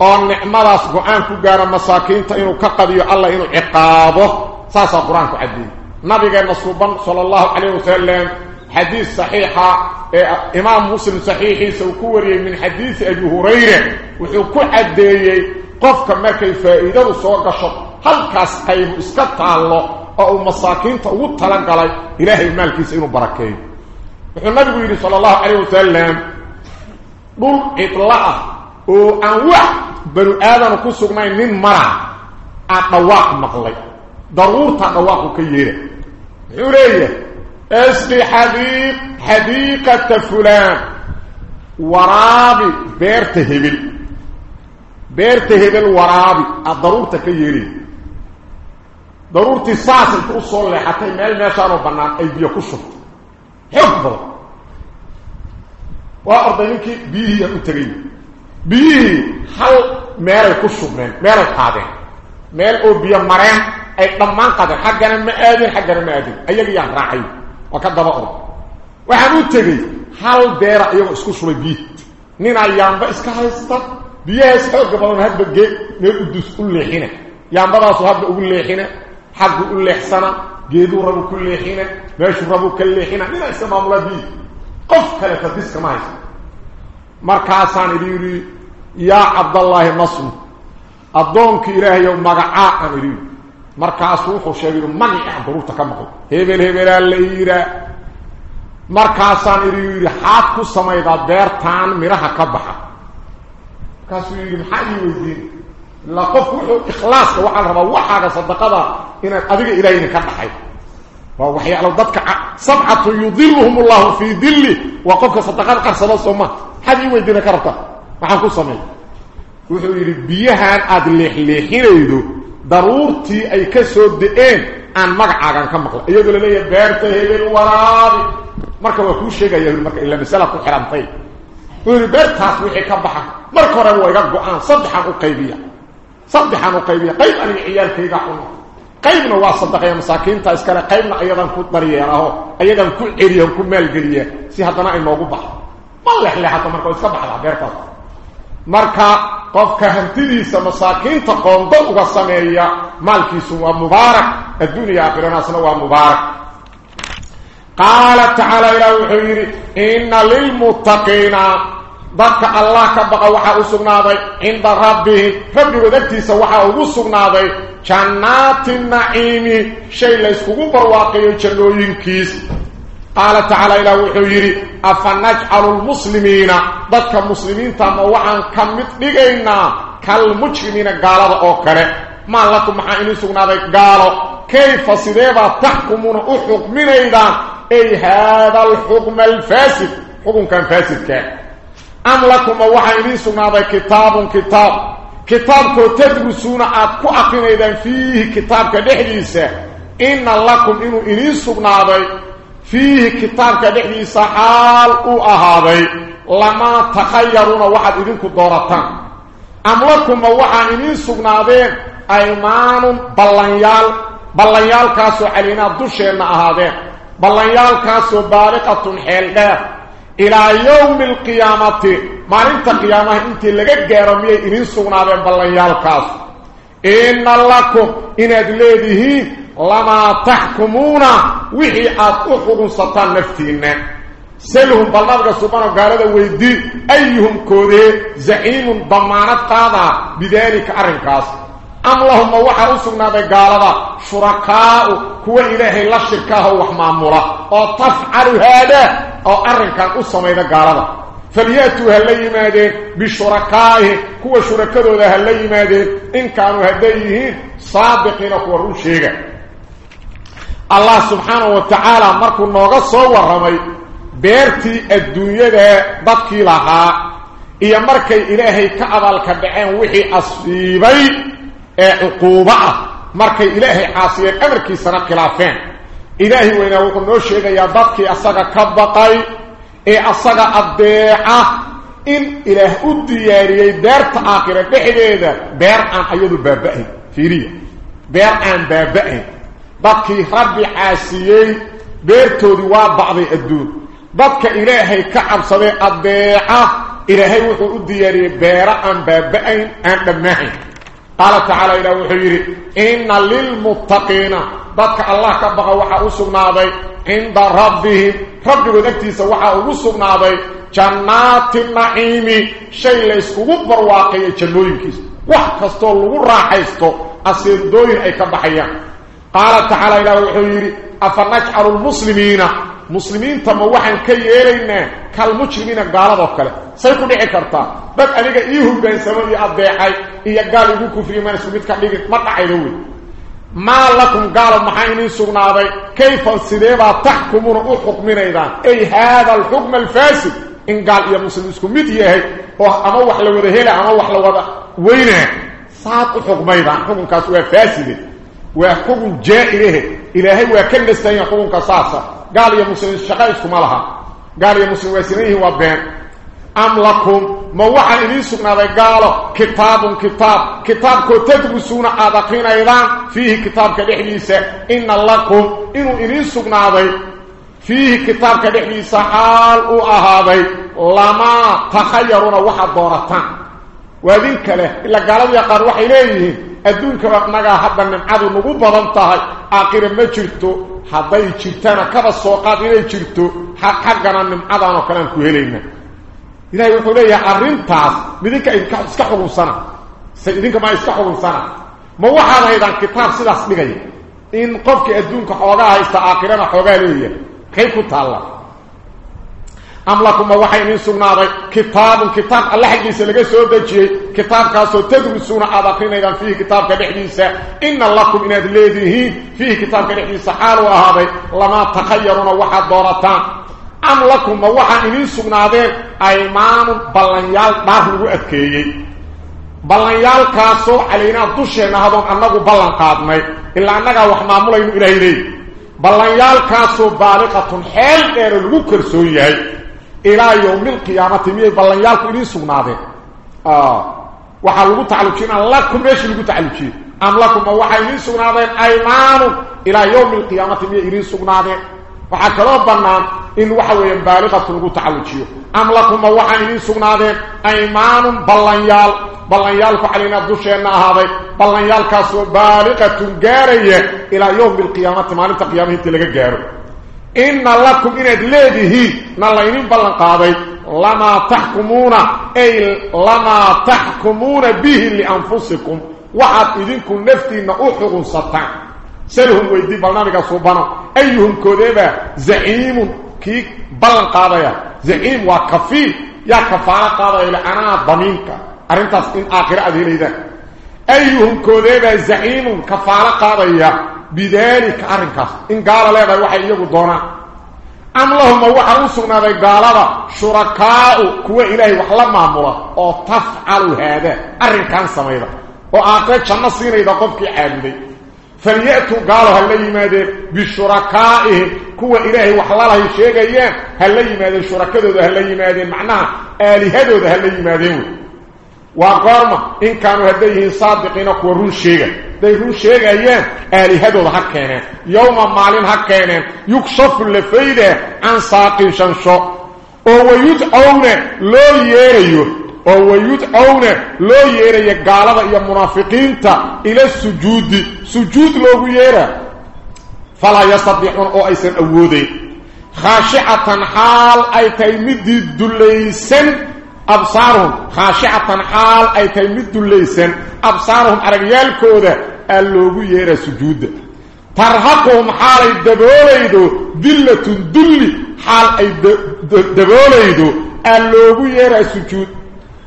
أو النعمه راس قرآنك غار مساكين تنو كقضي الله انه عقابه. ساس قرآنك عدي نبي غير مصوبا صلى الله عليه وسلم. حديث صحيح. إمام مسلم صحيح. سوكوري من حديث أبي هريرة. وحي كعديه قف كما كيفائده سو قشط هل كاس قيم اسكت الله أو مساكين فوق طلن قال اله المالك سينو بركاي النبي صلى الله عليه وسلم بل اطلع أو ان وح بل اذن كسغنا من مرا اطواق مقلي ضروره اطواق كيره يوريه اسمي حبيب حبيبك فلان ورابي بيرتهبل بيرتهبل ورابي الضروره كيره ضرورتي فاصل توصل لحتى المال ما شعروا بنان اي بيو كشف حفظ وارض منك بيه ينتري بيه حل مال كشف من مال القادم مال أو بيو مرين اي ضمان قادم حقنا ما ادين حقنا ما ادين اي اللي يعني راعي وكذا بقر وحنو تري حل دير ايو اسكو شوي بيه نين أيام باسكا هستا بيه اسكو قبلون هاد بجي نيو قدس كل حينة يعني بدا صحاب بقول لي حينة u leexsana geeduu rabu ku leexina meeshuu rabu ka leexina ninaa iska maamulaa biyihi qof kale tadiska ma haysta markaasaan idhi yidhi yaa cabdallaahi nasmu addoonkii ilaahayow magacaa aan idhi yidhi markaasuu wuxuu sheegay yidhi magici aan daruurta ka maqlo hebel hebelaa la yiraa markaasaan idhi yidhi xaad ku samaydaa beertaan midhaha ka baxa ka dhaxay waa waxyaalo dadka sabcatu yudiluhum allahu fii dilli waa qofka sadaqada qarsada sooma maxaad ii weydiina ka rabta maxaan ku sameey wuxuu yidhi biyahan aada leexleexinaydo daruurtii ay ka soo da-een aan magacaagan ka maqlay iyadoo laleeyahay beerta hebel waraabi marka waa kuu sheegaya marka ila masala ku xirantay wuxuu yidhi beertaas wixii ka baxa marka horeba waa iga go-aan saddexaan u qaybiya saddexaan u qaybiya qayb aniga ciyaalkayga cuno qaybna waa sadaqaya masaakiinta iskale qaybna ayadan ku daryeelaho ayadan ku celiya ku maalgeliya si haddana ay noogu baxo ma lexleexato marka iska baxdaa beertaas marka qofka hantidiisa masaakiinta qoondo uga sameeya maalkiisu waa mubaarak adduuniya aakhiranaasna waa mubaarak qaala tacaala ilaah wuxuu yidhi inna lilmuttaqiina dadka allah ka baqa waxaa u sugnaaday cinda rabbihim rabbigood agtiisa waxaa ugu sugnaaday jannaati naciimi shay layskugu barwaaqayo jannooyinkiis qaala tacaala ilaah wuxuu yidhi afa najcalu lmuslimiina dadka muslimiinta ma waxaan ka mid dhigaynaa kalmujrimiina gaalada oo kale maa lakum maxaa inii sugnaaday gaalo kayfa sideebaad taxkumuuna u xukminaydaan ay haada alxukma alfaasid xukunkan faasidkaa أم لكم وحيني سنة كتاب كتاب. كتاب كتاب سنة أكو أقين إذا فيه كتاب كدهديسة إن لكم إنو إني سنة فيه كتاب كدهديسة حال أهابي لما تخيرون واحد إذنك دورتان. أم لكم وحيني سنة أيمان بلانيال بلانيال كاسو علينا دوشينا أهابي بلانيال كاسو باركة حيل دير yowmi alqiyaamati maalinta qiyaamaha intii laga gaaro miyay idin sugnaadeen ballayaalkaas inna lakum inaad leedihiin lamaa taxkumuuna wixii aad u xugunsataan naftiinna سلهم بلنابك سبحانه قالوا ويدي أيهم كودي زعيم ضمانات قاضع بذلك أرنكاس أم لهم وحا أسقنا بقالوا شركاء هو إلهي لا شركاه وحمامورا وتفعل هذا أو أرنكا أسقنا بقالوا فليأتوا هلي مادين بشركائه هو شركاء هلي مادين إن كانوا هديهين صادقين وقرون شيئا الله سبحانه وتعالى مركو نوغا صور رمي. beertii adduunyada dadkii lahaa iyo markay ilaahay ka abaalka dhaceen wixii asfiibay ee cuquubo ah markay ilaahay caasiyeen amarkiisana khilaafeen ilaahay weynaa wuxuu noo sheegayaa dadkii asaga ka baqay ee asaga addeeca in ilaah u diyaariyey beerta aakhira dhexdeeda beer aan ayadu baaba-ayn fiiriya beer aan baaba-ayn dadkii rabbi caasiyey beertoodii waa bacday adduun dadka ilaahay ka cabsaday adeeca ilaahay wuxuu u diyaariyey beero aan baaba-ayn aan dhammahayn قال تعالى إلى وحيره إن للمتقين بك الله كبغى وحوسناده عند ربهم رب بنكتي سوى وحوسناده جنات النعيم شيء ليس كبر واقعي جنوينك وحكستو لغو راحيستو أسير دوين أي كبحيان قال تعالى إلى وحيره أفنجعل المسلمين مسلمين تما وحن كييرينا كالمجرمين قالوا وكله سيكون دحي كرتا. بس اني ايهم بين سمي ابيحي يا إيه قالو كفر ما سميت كديك ما قايلو ما لكم قالوا ما حيني سغنابي كيف السيده تحكمون حكمنا إذا؟ أي هذا الحكم الفاسد. إن قال يا مسلمسكم ميت هي. أو أما وحلو ودهيله أما وحلو ودا وينه؟ ساق حكمي ذا حكمك سوى فاسد. Jaa-irehe ilaahay waa ka nastanya xukunka saasa قال يا مسلم شقايسكم لها. قال يا مسلم واسنيه وبين أم لكم؟ موحا إذن سكنا قالوا كتاب كتاب. كتاب كتدرسون آدقين أيضا. فيه كتاب كدحليسة إن لكم إنو إذن سكنا فيه كتاب كدحليسة حال أهابي. لما تخيرون واحد دورتان. وذلك له إلا قالوا يقال وحي ليه nagaa hadda nimcadu nagu badan tahay aakhira ma jirto hadday jirtana kaba soo qaad inay jirto xaggana nimcadan oo kale aan ku helayna ilahay wuxuu leeyahay arrintaas midinka iska xugunsana se idinka maa iska xugunsana ma waxaad haydaan kitaab sidaas dhigaya in qofkii adduunka xoogaa haysta aakhirana xoogaa أم لكم وحي من سغناده كتاب كتاب الله حقيسه لغا سو دجيه كتاب كاسو تدرسون ادقين اذا فيه كتاب كدحديسه إن لكم إن ادليده فيه كتاب كدحديسه حال وهذا لما تخيرون وحد دورتان. أم لكم وحي من سغناده أيمان بلنيال دار لو ادكيي بلنيال كاسو علينا دشنا هذا انغو بلن قادمي. انغا wax maamulayno ilaahay بلنيال كاسو بالغه حيل دير لو كرسو yahay إلى يوم القيامة مية بلنيالكم إلي سغنادين آه. وحا لغو تعلقين لكم إيش لغو تعلقين؟ أم لكم وحا إلي سغنادين أيمان إلى يوم القيامة مية إلي سغنادين وحا كلام بنان إن وحا وينبالغة لغو تعلقين. أم لكم وحا إلي سغنادين أيمان بلنيال بلنيالكم علينا دوشينا هذا. بلنيالكاسو بالغة غارية إلى يوم القيامة مالين تقيامه تلقى غارو إن لكم إن أدليه نالين بلن قاضي. لما تحكمون أي لما تحكمون به لأنفسكم. وحد إذنكم نفتين أحق سطع. سلهم ويدي برنامج صوبانا أيهم كذبا زعيم. كي بلن قاضي. زعيم وكفيل. يا كفاء قاضي لأنا ضمينك أرنتاس إن آخر إذا أيهم كذبا زعيم كفاء قاضي بذلك أرنكاس إن قال لها وحي يقول دونا. أم لهم وحا أسقنا ذي قال شركاء كوى إلهي وحلا معمولا أو تفعلوا هذا. أرنكان سميدا وآقرت شنصين إذا قفك عابدي فليأتوا قالوا هل لي ماذا؟ بشركائهم كوى إلهي وحلا له أيام هل لي ماذا؟ شركاء هل لي ماذا؟ معناها آلهة هل لي ماذا؟ وقارما إن كانوا هديهين صادقين أكوى رون شيئا دي رون شيئا أيام أهلي هدود حكينا يوم المعلم حكينا يكشف لفيدة عن ساقي شنشو أو يدعون لو ييريو أو يدعون لو ييري قالة يا منافقين تا إلى السجود سجود لو يير فلا يستطيعون أو أيسن أودي خاشعة حال أي تيمد دليسن دل أبصارهم خاشعة حال أي تيمد الليسن أبصارهم أرقيال كودة اللوغو يرى سجود. ترهقهم حال أي دبوليدو. دلة دلي حال أي دبوليدو. اللوغو يرى سجود.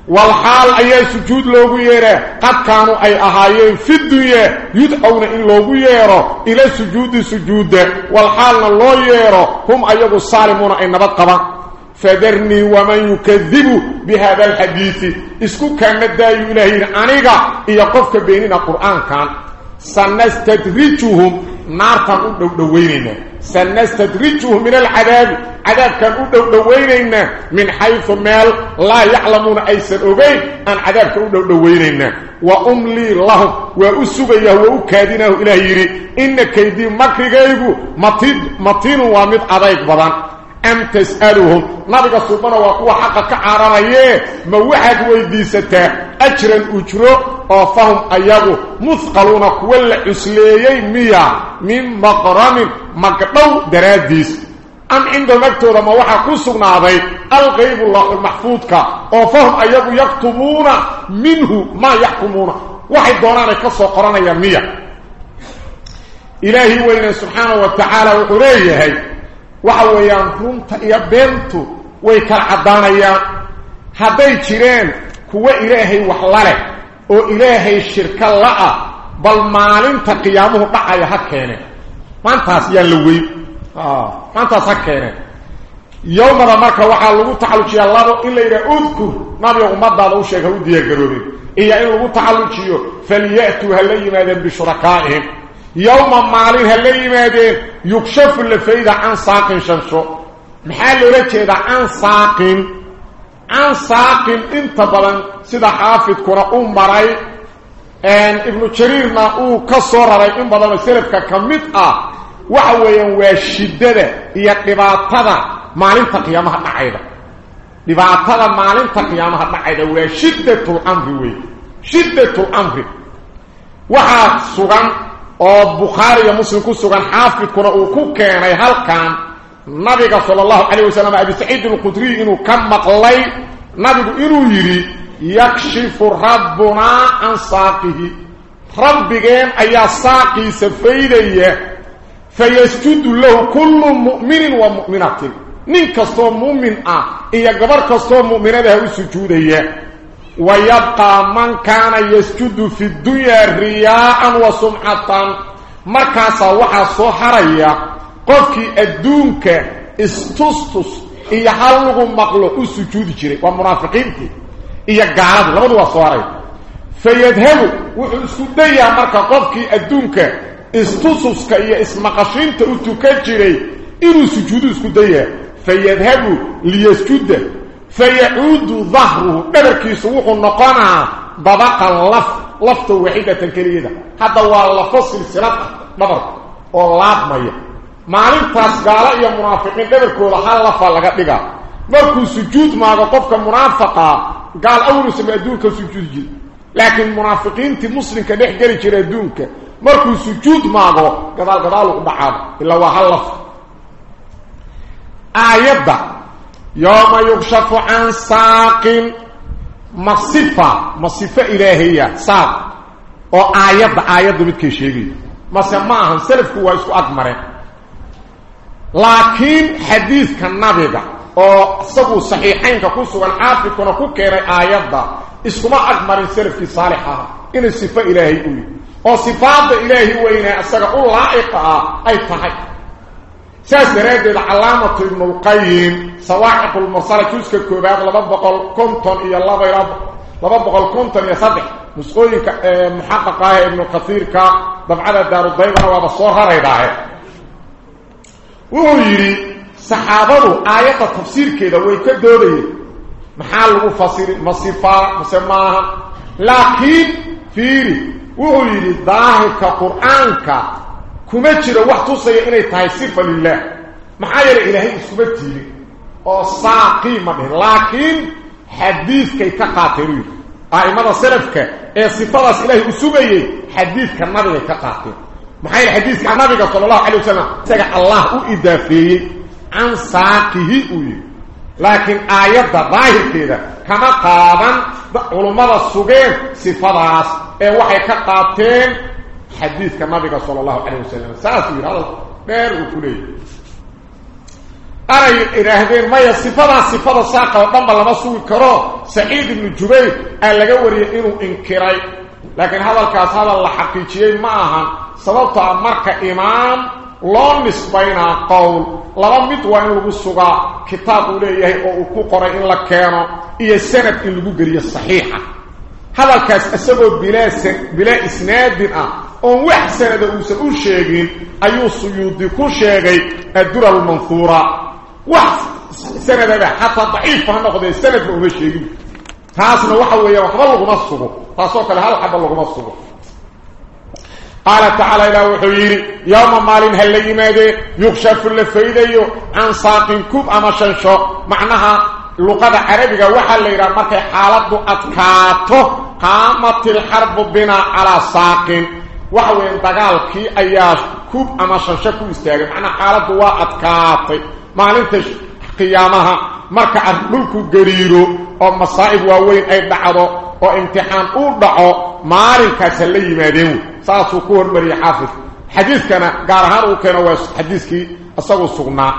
والحال أي سجود لوغو يرى. قد كانوا أي أهايين في الدنيا يدعون إن لوغو يرى. إلى سجود سجود. والحال اللو يرى. هم أيضو سالمون إن نبت فذرني ومن يكذب بهذا الحديث. اسكو كان مدى إلهي أنيقا يقفك بيننا القرآن كان. سنستدرجهم. نارتا دويننا سنستدرجهم من العذاب. عذاب كان دويننا من حيث مال لا يعلمون أيسر أبين أن عذاب كان دويننا وأملي لهم. وأسوغيه وأكادنه إلهي إن كيدي مكرغيب مطين, ومد أضيك بضان. أم تسألهم؟ نبغى سبحانه وقوة حقا كعارانية. ما واحد ويديسته. أجرا أجرا. وفهم أيضا مثقلون كل عسليين مياه. من مقرم مقدو دراديس. أم عند مكتوب ما وحا كسقنا هذي الغيب الله المحفوظ وفهم أيضا يكتبون منه ما يحكمون. واحد دونان كسو قرانا يمياه إلهي وإن سبحانه وتعالى وقريه هاي. Waxa weeyaan runta iyo beentu way kala cadaanayaan hadday jireen kuwa ilaahay wax la leh oo ilaahay shirka la-ah bal maalinta qiyaamuhu dhacaya ha keeneen. Maantaas yaan la weyn. Maantaas ha keeneen. Yowmada marka waxaa lagu taxallujiyaa labo in la yidhaha udkur nabiga ummadaada u sheega u diyaargaroobin. Iyo in lagu taxallujiyo falyatuu ha la yimaadeen bishurakaa'ihim يوم ما عليه اللي يمد يكشف الفيد عن ساق شمس محل ركيد عن ساق عن ساق انت بلن سيدا حافظ كنا امري ان ابن جرير ما أو كسرى ان بدل سلف كميت آ. وحوين وشدده يا قباطة ما لين تقيامها دعيده دباطه ما لين تقيامها دعيده وشدته أمر وي. شدته أمر وحا سغان oo bukhaari iyo muslim ku sugan xaafidkuna uu ku keenay halkan nabiga sala allahu calayh wasalam abi saciid alqudriy inuu ka maqlay nabigu inuu yidhi yakshifu rabbunaa can saaqihi rabbigeen ayaa saaqiisa faydaya fayasjudu lahu kullu mu'minin wa mu'minatin nin kastoo mu'min ah iyo gabarh kastoo mu'minadaha u sujuudaya ويبقى من كان يسجد في الدنيا رياء وسمعة مركاسا وحا صحرية قفكي الدونك استستس إيا حلق مقلو السجود جري ومنافقين إيا قاعد لابد وصواري. فيذهب وحسودية مركا قفكي الدونك استستس إيا اسمقشين تأتوك جري إنو سجود اسكودية فيذهب ليسجد فيعود ظهره. دركي سوخ النقانع ضبق اللف لفت وحيدة كريدة حتى هو اللفص السلطة نبر والله مية معلم فاسقالة يا منافقين. دركوا لحال لفا لقد لقا مركوا سجود مع قطفك منافقة قال أول سمع دونك سجود جيد لكن منافقين تي مسلم كان يحجري جرى دونك. سجود مع قطفك قطفك قطفك قطفك قطفك قطفك قطفك يوم يكشف عن ساق مصفة مصفة إلهية ساق. أو آيات آيات بيتكي شيغي. ما سماها سلف هو اسكو أكمره لكن حديث كان نبيغا أو سبو صحيحين كوسو الحافظ كنا كوكيري آيات دا. اسكو ما أكمر سلف في صالحها إن الصفة إلهي قولي أو صفات إلهي وإن أساق الله أي تحي ساس دراد العلامة ابن القيم سواحق كوسك الكوبات لببقى الكونتون إيا الله بيراب لببقى الكونتون يصدح مسؤولي محققة ابن كثير دفعة دار الضيبة وبصورها ريضاه وهو يري صحابه آية تفسير كده ويكدوري محال مفسر مصفى مسماها لكن فيري وهو يري ظاهر كقرآنك sifa lilah maxaa yeelay ilaahay iskuma tiirin oo saaqi ma dhihin laakiin xadiidkay ka qaateen uu yidhi a'immada salafka ee sifadaas ilaahay u sugayey xadiidka nabigay ka qaateen maxaa yidhi xadiidka nabiga sala allahu calay wasalam isaga allah u idaafeeyey can saaqihi uu yidhi laakiin aayadda daahirkeeda kama qaadan culummada sugeen sifadaas ee waxay ka qaateen حديث كما بقى صلى الله عليه وسلم. ساسي غلط بير وفلي أرأي إرهدين مية صفرة صفرة ساقة. وطنب الله مصوي كرو سعيد بن جبيل قال لك أوري إنه إنكري لكن هذا الكاسال الله حقيقي معها سببت أمرك إمام لو نسبين قول. لو متوان لغو السقاء كتاب أوليه أو كقر إن لك كان إيا سنة إن لغو قرية صحيحة. هذا الكاس أسبب بلا, بلا إسناد آه. Oon wax sanada uusan u sheegin ayuu suyuudi ku sheegay addura almanhuura wax sanadaba xataa daciifba ha noqdee sanadba uma sheegin taasna waxa weeyaan waxba laguma sugo taasoo kale hal xaba laguma sugo قال تعالى إلى وحيري يوم مال هل يماده يخشف اللفيديو عن ساق كوب أما شنشو معناها لغة عربية وحا ليرا مركي حالته أتكاته قامت الحرب بنا على ساق وحوين دقالكي أياش كوب أما شنشو كوب استيقظ معناها حالته وأتكاته maalinta qiyaamaha marka dhulku gariiro oo masaa'ib waaweyn ay dhacdo oo imtixaan uu dhaco maalinkaas la yimaadeen saasuu ku hormariyay xaafid xadiidkana gaar ahaan uu keeno waa xadiiskii isagoo sugnaa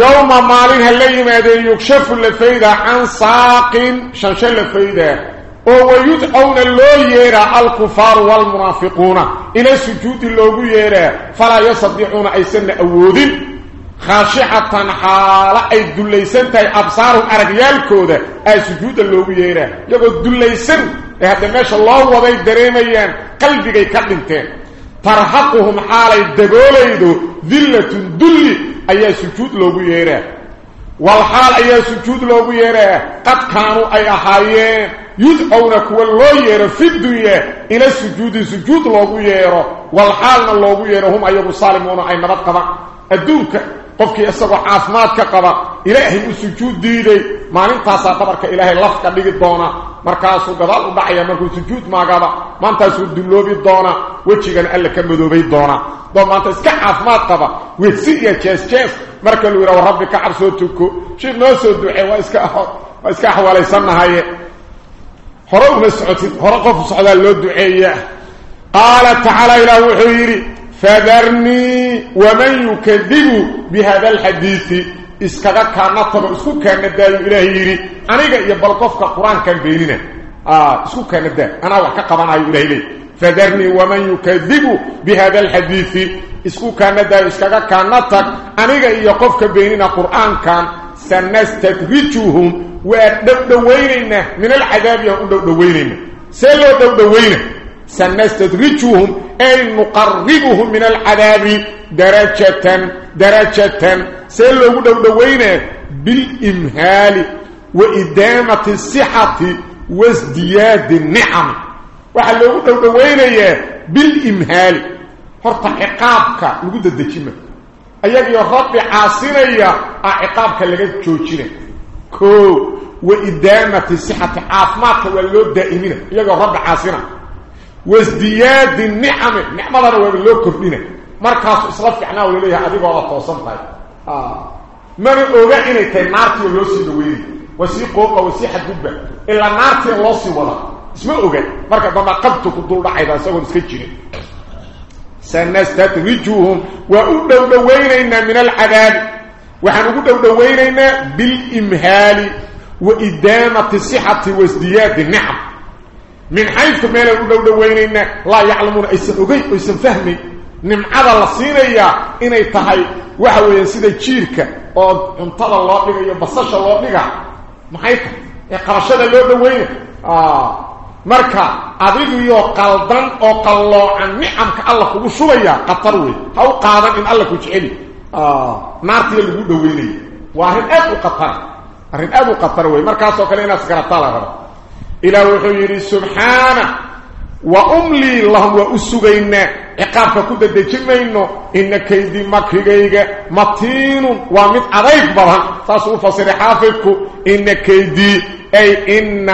yowma maalin ha la yimaadeen yugshafu lafayda can saaqin shansho lafayda oo wayudcawna loo yeeraa alkufaaru waalmunaafiquuna ila sujuudi loogu yeeraa falaa yastadiicuuna aysanna awoodin خاشعة حالة أي دليسان تاي أبصارهم أرقيالكودة أي سجودة اللوغو ييرا يقول دليسان هذا ماشا الله وضي دريميان. قلبك يكلمتين ترهقهم حالة الدقوليدو ذلة دلي أي سجود لوغو ييرا والحال أي سجود لوغو ييرا قد كانوا أي أحايين. يدعونك والله يرى في الدنيا إلى السجود سجود الله يرى والحال الله يرى هم أيها السالمون أي نبات قضاء. الدنك قفك يسرع عثماتك قضاء إلهي السجود دي دي معنى تاسع قبرك إلهي لفك لغي الدونة مركاس قضاء ودعي مركو سجود ما قضاء. معنى تاسو الدلو بي الدونة ويتشي قن ألا كمدو بي الدونة دو معنى تاسك عثمات قضاء. ويتسيجي جيس جيس. مركو الورو ربك عرسو تكو. شير نوسو الدعي واسك أحوال واسك أحوال يسمى هاي. Hore qof socdaa loo duceeya qaala tacaala ilaah wuxuu yidhi فذرني ومن يكذب بهذا الحديث اسكغا كانتبا اسكو كان دايو الهي يري انيغا يا بلقفك قران كان بيننا آه اسكو كان دا أنا وحكا قبانايو الهي فذرني ومن يكذب بهذا الحديث اسكو كان دايو اسكغا كانتك انيغا يا قفك بيننا قران كان سنستدرجهم ودويننا من العذاب يا دويننا سلو دويننا سنستدرجهم أي نقربهم من العذاب درجة درجة. سيلو دوين بالإمهال وإدامة الصحة وازدياد النعم. وحلو دوين بالإمهال. هرط عقابك. لقد الدجمة أيها يا رب عاصرية عقابك لقد تشوشنا كو وإدامة الصحة عافماك واللو دائمين أيها رب عاصرة وازدياد النعم نعمة الله لو كردنا مركز إصلاف عناه وليه أديب الله توصن طيب آه من أوغا إني تي نارتي ولو سي دويري وسي قوقة وسي حدوبة إلا نارتي الله سي ولا اسمه أوغا مركز بما قبتك الدول رحيدا سيقول سكتشيني سنستدرجهم وأدو دوينينا من العذاب. وحنقول دوينينا بالإمهال وإدامة الصحة وازدياد النعم. من حيث ما لو دوينينا لا يعلمون ايسن اوغي ايسن فهمي. اني تahay waxa weeyaan sida jiirka oo cuntada loo dhigayo basasha loo dhiga maxay ee qarashada loo daweyna ah marka adigu iyo qaldan oo qalloocan ni'amka Allah kugu shubaya qatar weey haw qaadan in Allah ku jeceli ah naarti lagu daweynay waa arin aad u qatar arin aad u qatar weey markaas oo kale inaad garataa la rabo إلى وحيري سبحانه وأملي لهم وأسغينا عقابك كده دجمينو إن كيدي مكريغيغا متين ومت أضيف بها تاسو فصير حافظك إن كيدي أي إن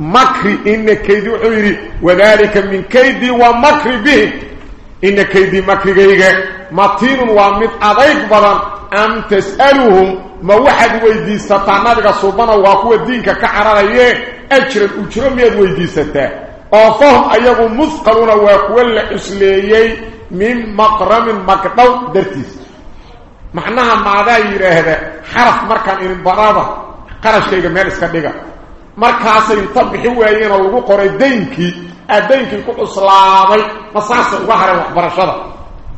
مكري إن كيدي عيري وذلك من كيدي ومكري به إن كيدي مكريغيغا متين ومت أضيف بها أم تسألهم ما واحد ويديستا نبغى صوبنا وقوة دينك كعراريه أجر الأجر ميد ويديستا أوفهم أيضا مثقلون وكل إسليي من مقرم مقدو درتيس معناها ماذا يرى حرف مركان إن برابة قرش كيغا ميلس كدقا مركاسا ينطبحي ويين اللغو قرأي دينكي الدينكي كو إسلامي مساسا وغهرين وحبرشدا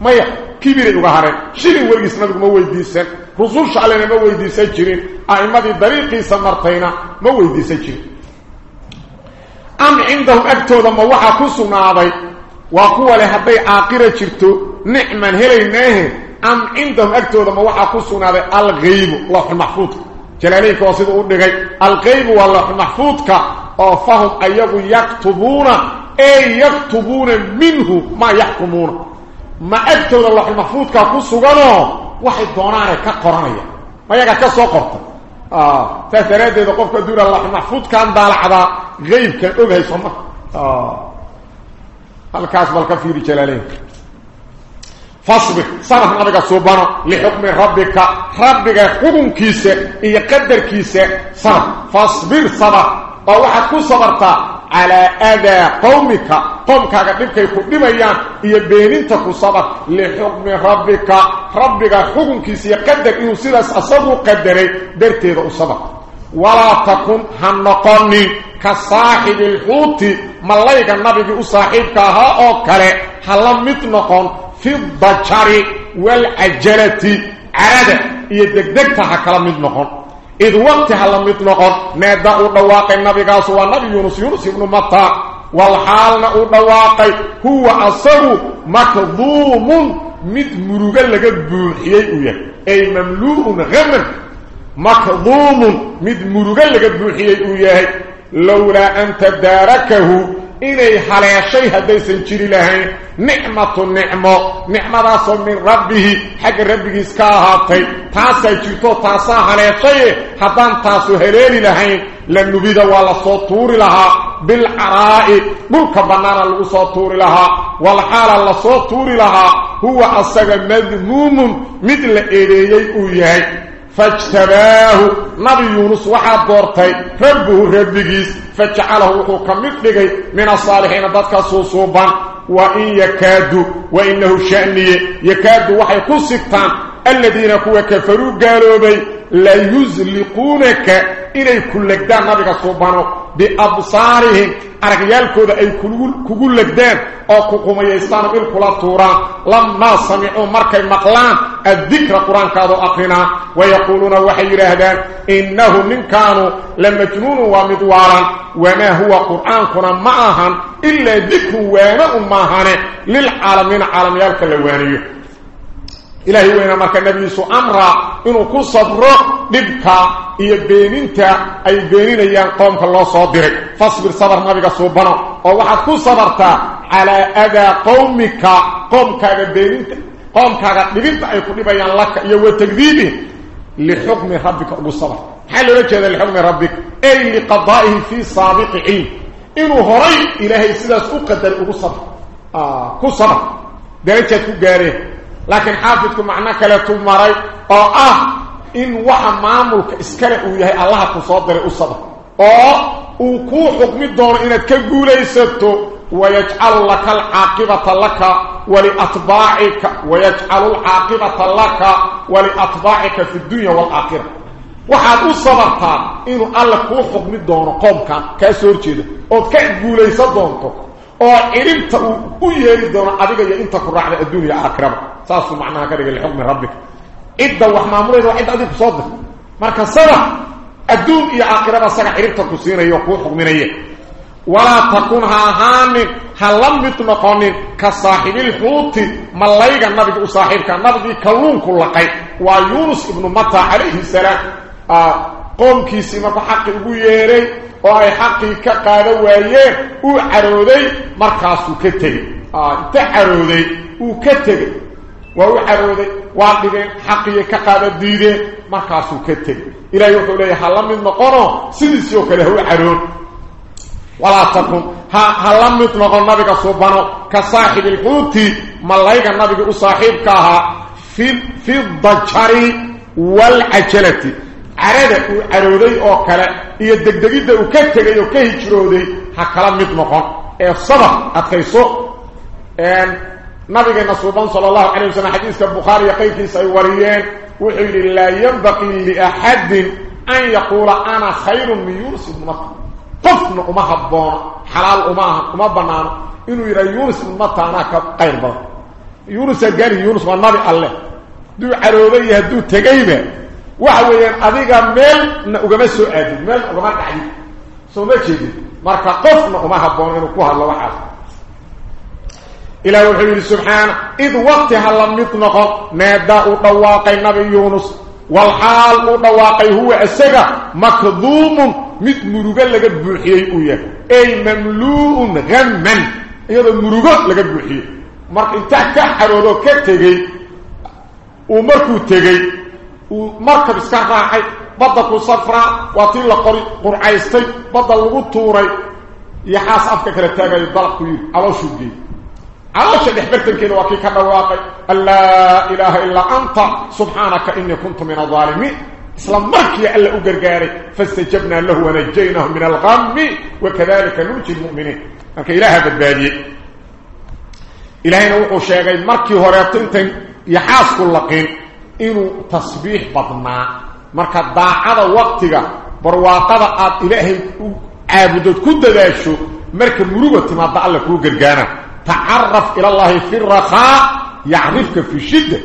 مايا كبير وغهرين شيرين ورقس نبق ما ويديسان رسول شعلنا ما ويديسان جيرين أعمادي دريقي سمرتين ما ويديسان جيرين أم عندهم أكتوذا ما وحا كسناضي وقوة لهذي آقرة جرتو نعما هليناه أم عندهم أكتوذا ما وحا كسناضي الغيب الله المحفوظ جلاليك وصيد أردقي الغيب والله المحفوظ فهم أيضا يكتبون أي يكتبون منه ما يحكمون ما أكتوذا الله المحفوظ كسناضي واحد دوناني كقرانيا ما يقع كسوقرته آه تثريد قفك دور الله محفوظ كان دالعدا غيب كان اوغاي سما آه الكاس بالكفير جلالين فاصبر صرف نبيك سبحانه لحكم ربك. ربك حكم كيسة يقدر كيسة صرف. فاصبر صبر وواحد كو صبرتا على أذى قومك. قومك قدمك يقدميان يبينين تكو صبر لحكم ربك. ربك حكم كيسي يقدر إنه سيدس أصبه قدري. درتي ذا أصبر ولا تكن هنقني كصاحب الحوت. ملايك النبي أصاحبك ها أوكري هلم متنقن في الضجر والعجلة. عرادة يدكدكتها كلام متنقن إذ وقتها لم يطلقون نادى الدواقي النبي قاسوا والنبي يونس يونس ابن مطا. والحال الدواقي هو أصر مكظوم مد مروغا لك بوحيي أي مملوء غمن مكظوم مد مروغا لك بوحيي لولا أن تداركه إني حليشي هديسن جري لهين نعمة نعمة. نعمة من ربه. حق ربه إسكاهاتي. تاسا جيتو تاسا حليشي. حدان تاسو هليلي لهين لن نبيد ولا صوتور لها. بالعراء. بلك بنانا لغو صوتور لها. والحال صوتور لها. هو أصغى مذموم. مثل إليي أويهي فاجتباه. نبي يونس وحا دورتي ربه ربكيس فجعله وحو كمثلغي من الصالحين ضدك صوصوبا وإن يكاد وإنه شأني. يكاد وحي كسكتان الذين كفروا قالوا بي لا يزلقونك إلي كل لقدان نبي صوبانو بأبصارهم. أرقيالكودا أي كقول لقدان أو كقوميستان بالكلا توران لما سمعوا مركي مقلان. الذكر قرآن كادوا أقرنا ويقولون وحي رهدان. إنه من كانوا لمجنون ومدوارا. وما هو قرآن كنا معها إلا ذكر وأنا أمهان للعالمين عالم يالك اللوانيه إلهي وين مركا النبي سو أمرا إنه كو صبره دبكا إيا بينينتا أي بينين أيان قومك الله صادرك فاصبر صبر نبيك صوبنا. وواحد كو صبرتا على أذى قومك. قومك بينينتا قومك دبنتا أي كو نبيان لك إيا وتكذيبه لحكم ربك أبو صبر. حال رجل لحكم ربك؟ أي لقضائه في سابق علم إنه هري إلهي سلاس أقدر أبو صبر. آه كو صبر. درجة كو لكن حافظكم معنى كلا مري أو آه إن وحا مامولك اسكره أو يحيى الله كصدر اصبر أو وكو حكم دور إنك كغوليستو ويجعل لك العاقبة لك ولأطباعك ويجعل العاقبة لك ولأطباعك في الدنيا والآخرة. inuu alla kuu xukmi doono qoomkan kaa soo horjeeda ood ka guulaysan doonto oo ciribta uu u yeeri doono adiga iyo inta ku raacda adduunya aakhiraba saasuu macnaha ka dhigay lixukmi rabbika cidda wax maamulayda waa cidda adigu soo dir marka sada adduun iyo aakhiraba saga ciribta ku siinayo kuu xukminaya walaa takun ha ahaanin ha la mid noqonin ka saaxibilxuuti malayga nabiga u saaxiibka nabigii kalluunku laqay waa yuunus ibnu mata calayhi salaam qoomkiisii markuu xaqi ugu yeeray waa dhibeen xaqii ka qaada diideen markaasuu ka tegey ilaahay wuxuu leeyahay ha la mid noqono sidiisii oo kale ha u caroon walaa takun ha ha la mid noqon nabiga subano ka saaxibi lxuuti malayga nabiga u saaxiibka ahaa fi fi dajari walcajalati carada uu carooday oo kale iyo degdegidda uu ka tegay oo ka hijrooday ha kala mid noqon ee sabar adkayso nabigeena suuban sala allahu calay wasalam xadiiska bukhaari iyo qayrkiisa ay wariyeen wuxuu yidhi laa yanbaqii liaxadin an yaquula ana khayrun min yuunus ibni mata qofna uma haboono xalaal uma aha uma banaano inuu yidhaha yuunus ibni mata anaa ka qayr badan yuunus agaani yuunus waa nabi alleh hadduu carooday iyo hadduu ugama soo aadid meelna ugama dhacdid soo ma jeedid marka qofna uma haboono inuu ku hadlo waxaas إلى وحي سبحانه إذ وقتها لم يطنق ناداء دواقي نبي يونس والحال دواقي هو أسجى مكذوم مت مرغا لغا بوخيي اويا اي مملوء غما يدا مرغا لغا بوخيي marka inta ka xaroodo ka tagay uu markuu tagay ومركب اسكان راحي بدك وصفرا وطيل قري قرعيستي بدل لو توري. يا حاس افك كره تاغ يضلق كبير على شوقي على شد حبيت لو أكيد كان واقع لا إله إلا أنت. سبحانك إني كنت من الظالمين. إسلام مرك يا الله اوغرغاري فاستجبنا له ونجيناه من الغم. وكذلك ننجي المؤمنين. أوكي هذا البادي. إلهي نوح وشاغي مركي هوريتنتن يا حاس كل قين inuu tasbiix badnaa. Marka daacada waqtiga barwaaqada aad ilaahay u caabudod ku dadaasho marka muruga timaada alla kuu gargaana تعرف إلى الله في الرخاء يعرفك في الشدة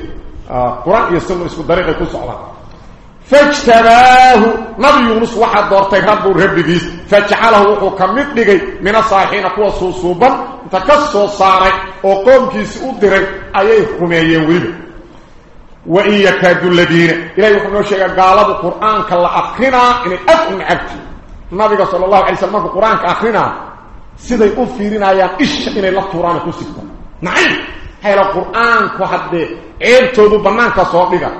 آه. قرآن يستمر اسم الطريق يكون صعبا فاجتباه نبي يونس واحد دورتي رب الرب فاجعله وكمت لغي من الصالحين قوة صوصوبا تكسو صاري وقوم كيس أدري أيه خميين ويبا وإن يكاد الذين. إليه يقول الشيخ قال القرآن قرآن كلا أخرنا إن أكون عبد النبي صلى الله عليه وسلم في قرآن كأخرنا سيدة أفيرنا يا إش إن الله قرآن كسكت نعم. هاي لو قرآن كوحد عيب توضو بنان كصوبك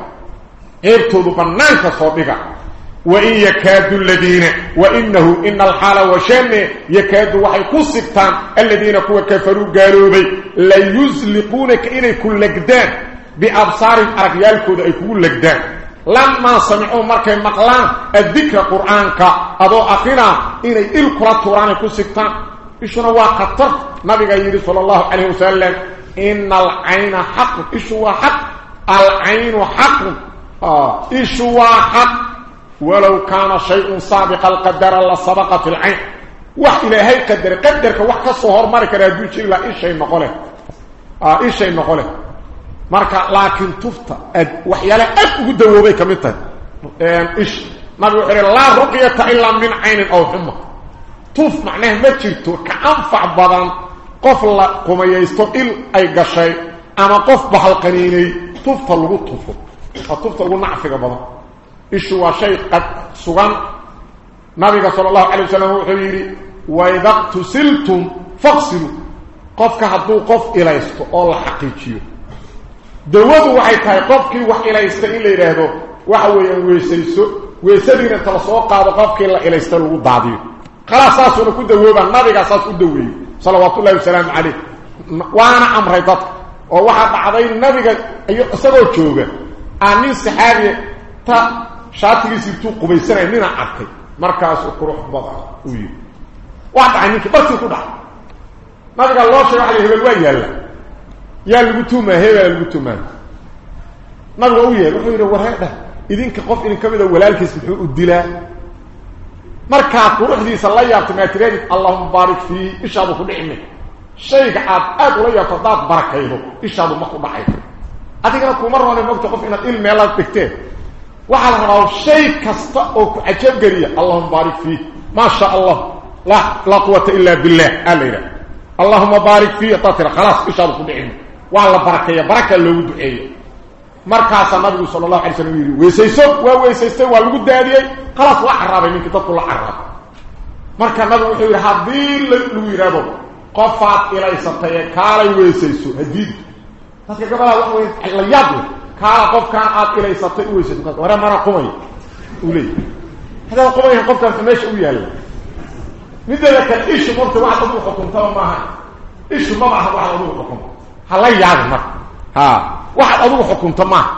عيب توضو بنان كصوبك وإن يكاد الذين. وإنه إن الحال وشن يكاد وحي كسكتان الذين كوا كفروا قالوا بي ليزلقونك إلي كل قدام. بأبصار أغيالك يقول لك ده لما سمعوا مركي مقلان الذكر قرآنك هذا أخيرا إلي القرى التوران التوراني إشو نوا وقتر نبي قيد صلى الله عليه وسلم إن العين حق. إشو حق. العين حق. آه، إشو حق. ولو كان شيء سابق القدر الله سبقة العين. وحي لهي قدر. قدرك وحكا صهر مركي رجوش إلا إشي نقوله إشي آه، نقوله شيء لا إيش شيء نقوله آه إيش شيء نقوله مركا لكن تفتا وحيالا أكو دووبي كمتا إيش نبي يقول لا رقية إلا من عين أو حمى توف معناه ما جرتو كأنفع بدن قف لا قميستو إل أي قشي أما قف بحل قنيني توف تلغو توفو التوف تلغو نعفق بدن إشو شيء قد سغان نبي صلى الله عليه وسلم وحبيري وإذا اقتسلتم فاغسلوا قفك هدو قف إليستو الله حقيقيو دوادو waxay tahay qofkii wax ilaysta in la yiraahdo waxa weeyaan weesayso weesadiina tala soo qaado qofkii la ilaysta lagu daadiyo خلاص اساسنا كدوبا النبي أساس كدوبي صلوات الله وسلام عليه وأنا أمر ضد oo waxa dhacday nabiga ayu isagoo jooga aanin saxaabi ta shaatigiisa intuu qubaysanay nina arkay markaas uu qurux badan u yiri waxa ninki barti ku dhac nabiga loo sheegay waxa hebel waa yaala yaa lagu tuuma hebel lagu tuuma nabiga uu yeeray wuxuu yiri wareeda idinka qof idin kamida walaalkiis muxuu u dilaa markaa quruxdiisa la yaabto maatireedid allahuma baarik fii ishaadu ku dhicmi shayga aad aad ula yaabto haddaad barakaydo ishaadu ma ku dhacayso adigana kuma roone mogta qof inaad il meelaad dhigteen waxaa la rabaa shay kasta oo ku cajabgeliya allahuma baarik fii la laa quwata ila billah aa la yidhaha allahuma baarik fii haddaad tira khalaas ishaadu ku dhicmi markaasaa nabigu sala allahu alay slam yidhi weysayso waa weysaystay waa lagu daadiyey khalaas waa carraabay ninkii dadku la carraabay marka nabigu wuxuu yidhi haddii lagu yidhaahdo qofaad ilaysatay ee kaalay weysayso hadiid dadka gabadhaa wax wey la yaab leh kaala qofkaan aad ilaysatay u weysayso ware mana qumaya uu leeyahy hadaa qumayahan qofkaan meesha u yaalla mideeda kale ishu marta waxaad adigu xukuntaba maaha ishu maba aha waxaad adigu xukunta hala yaabi marka ha waxaad adigu xukunta maaha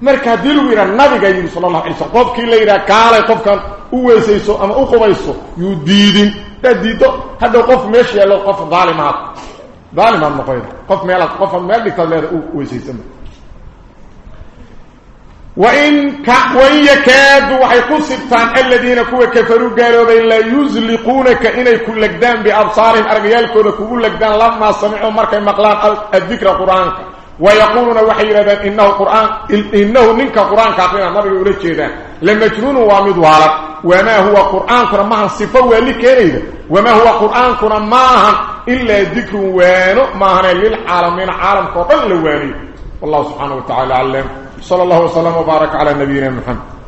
marka haddii lagu yidhaha nabiga yidhi sala allahu alay slm qofkii la yidhaha kaalay qofkan u weysayso ama u qubayso yuu diidin daa diiddo hadhow qof meesha yaallo qof daalimaad daalimaad noqoyda qof meel qofaad meel dhigtaad leeda u weysaysama وإن ك... وإن يكادوا الذين كوا كفروا قالوا بين لا يزلقونك إني كل لقدان بأبصارهم أرقيالكونا كل لقدان لما سمعوا مركا مقلان الذكر قرآن ويقولون وحيرا إنه قرآن إنه منك قرآن كافرين النبي يقول كذا لمجنون وامد وارد. وما هو قرآن كنا معها صفة ولكيريد وما هو قرآن كنا معها إلا ذكر وانو معنا للعالمين عالم قطل واني. والله سبحانه وتعالى علم. sal allahu wasalam wbaaraka calaa nabiyina moxamed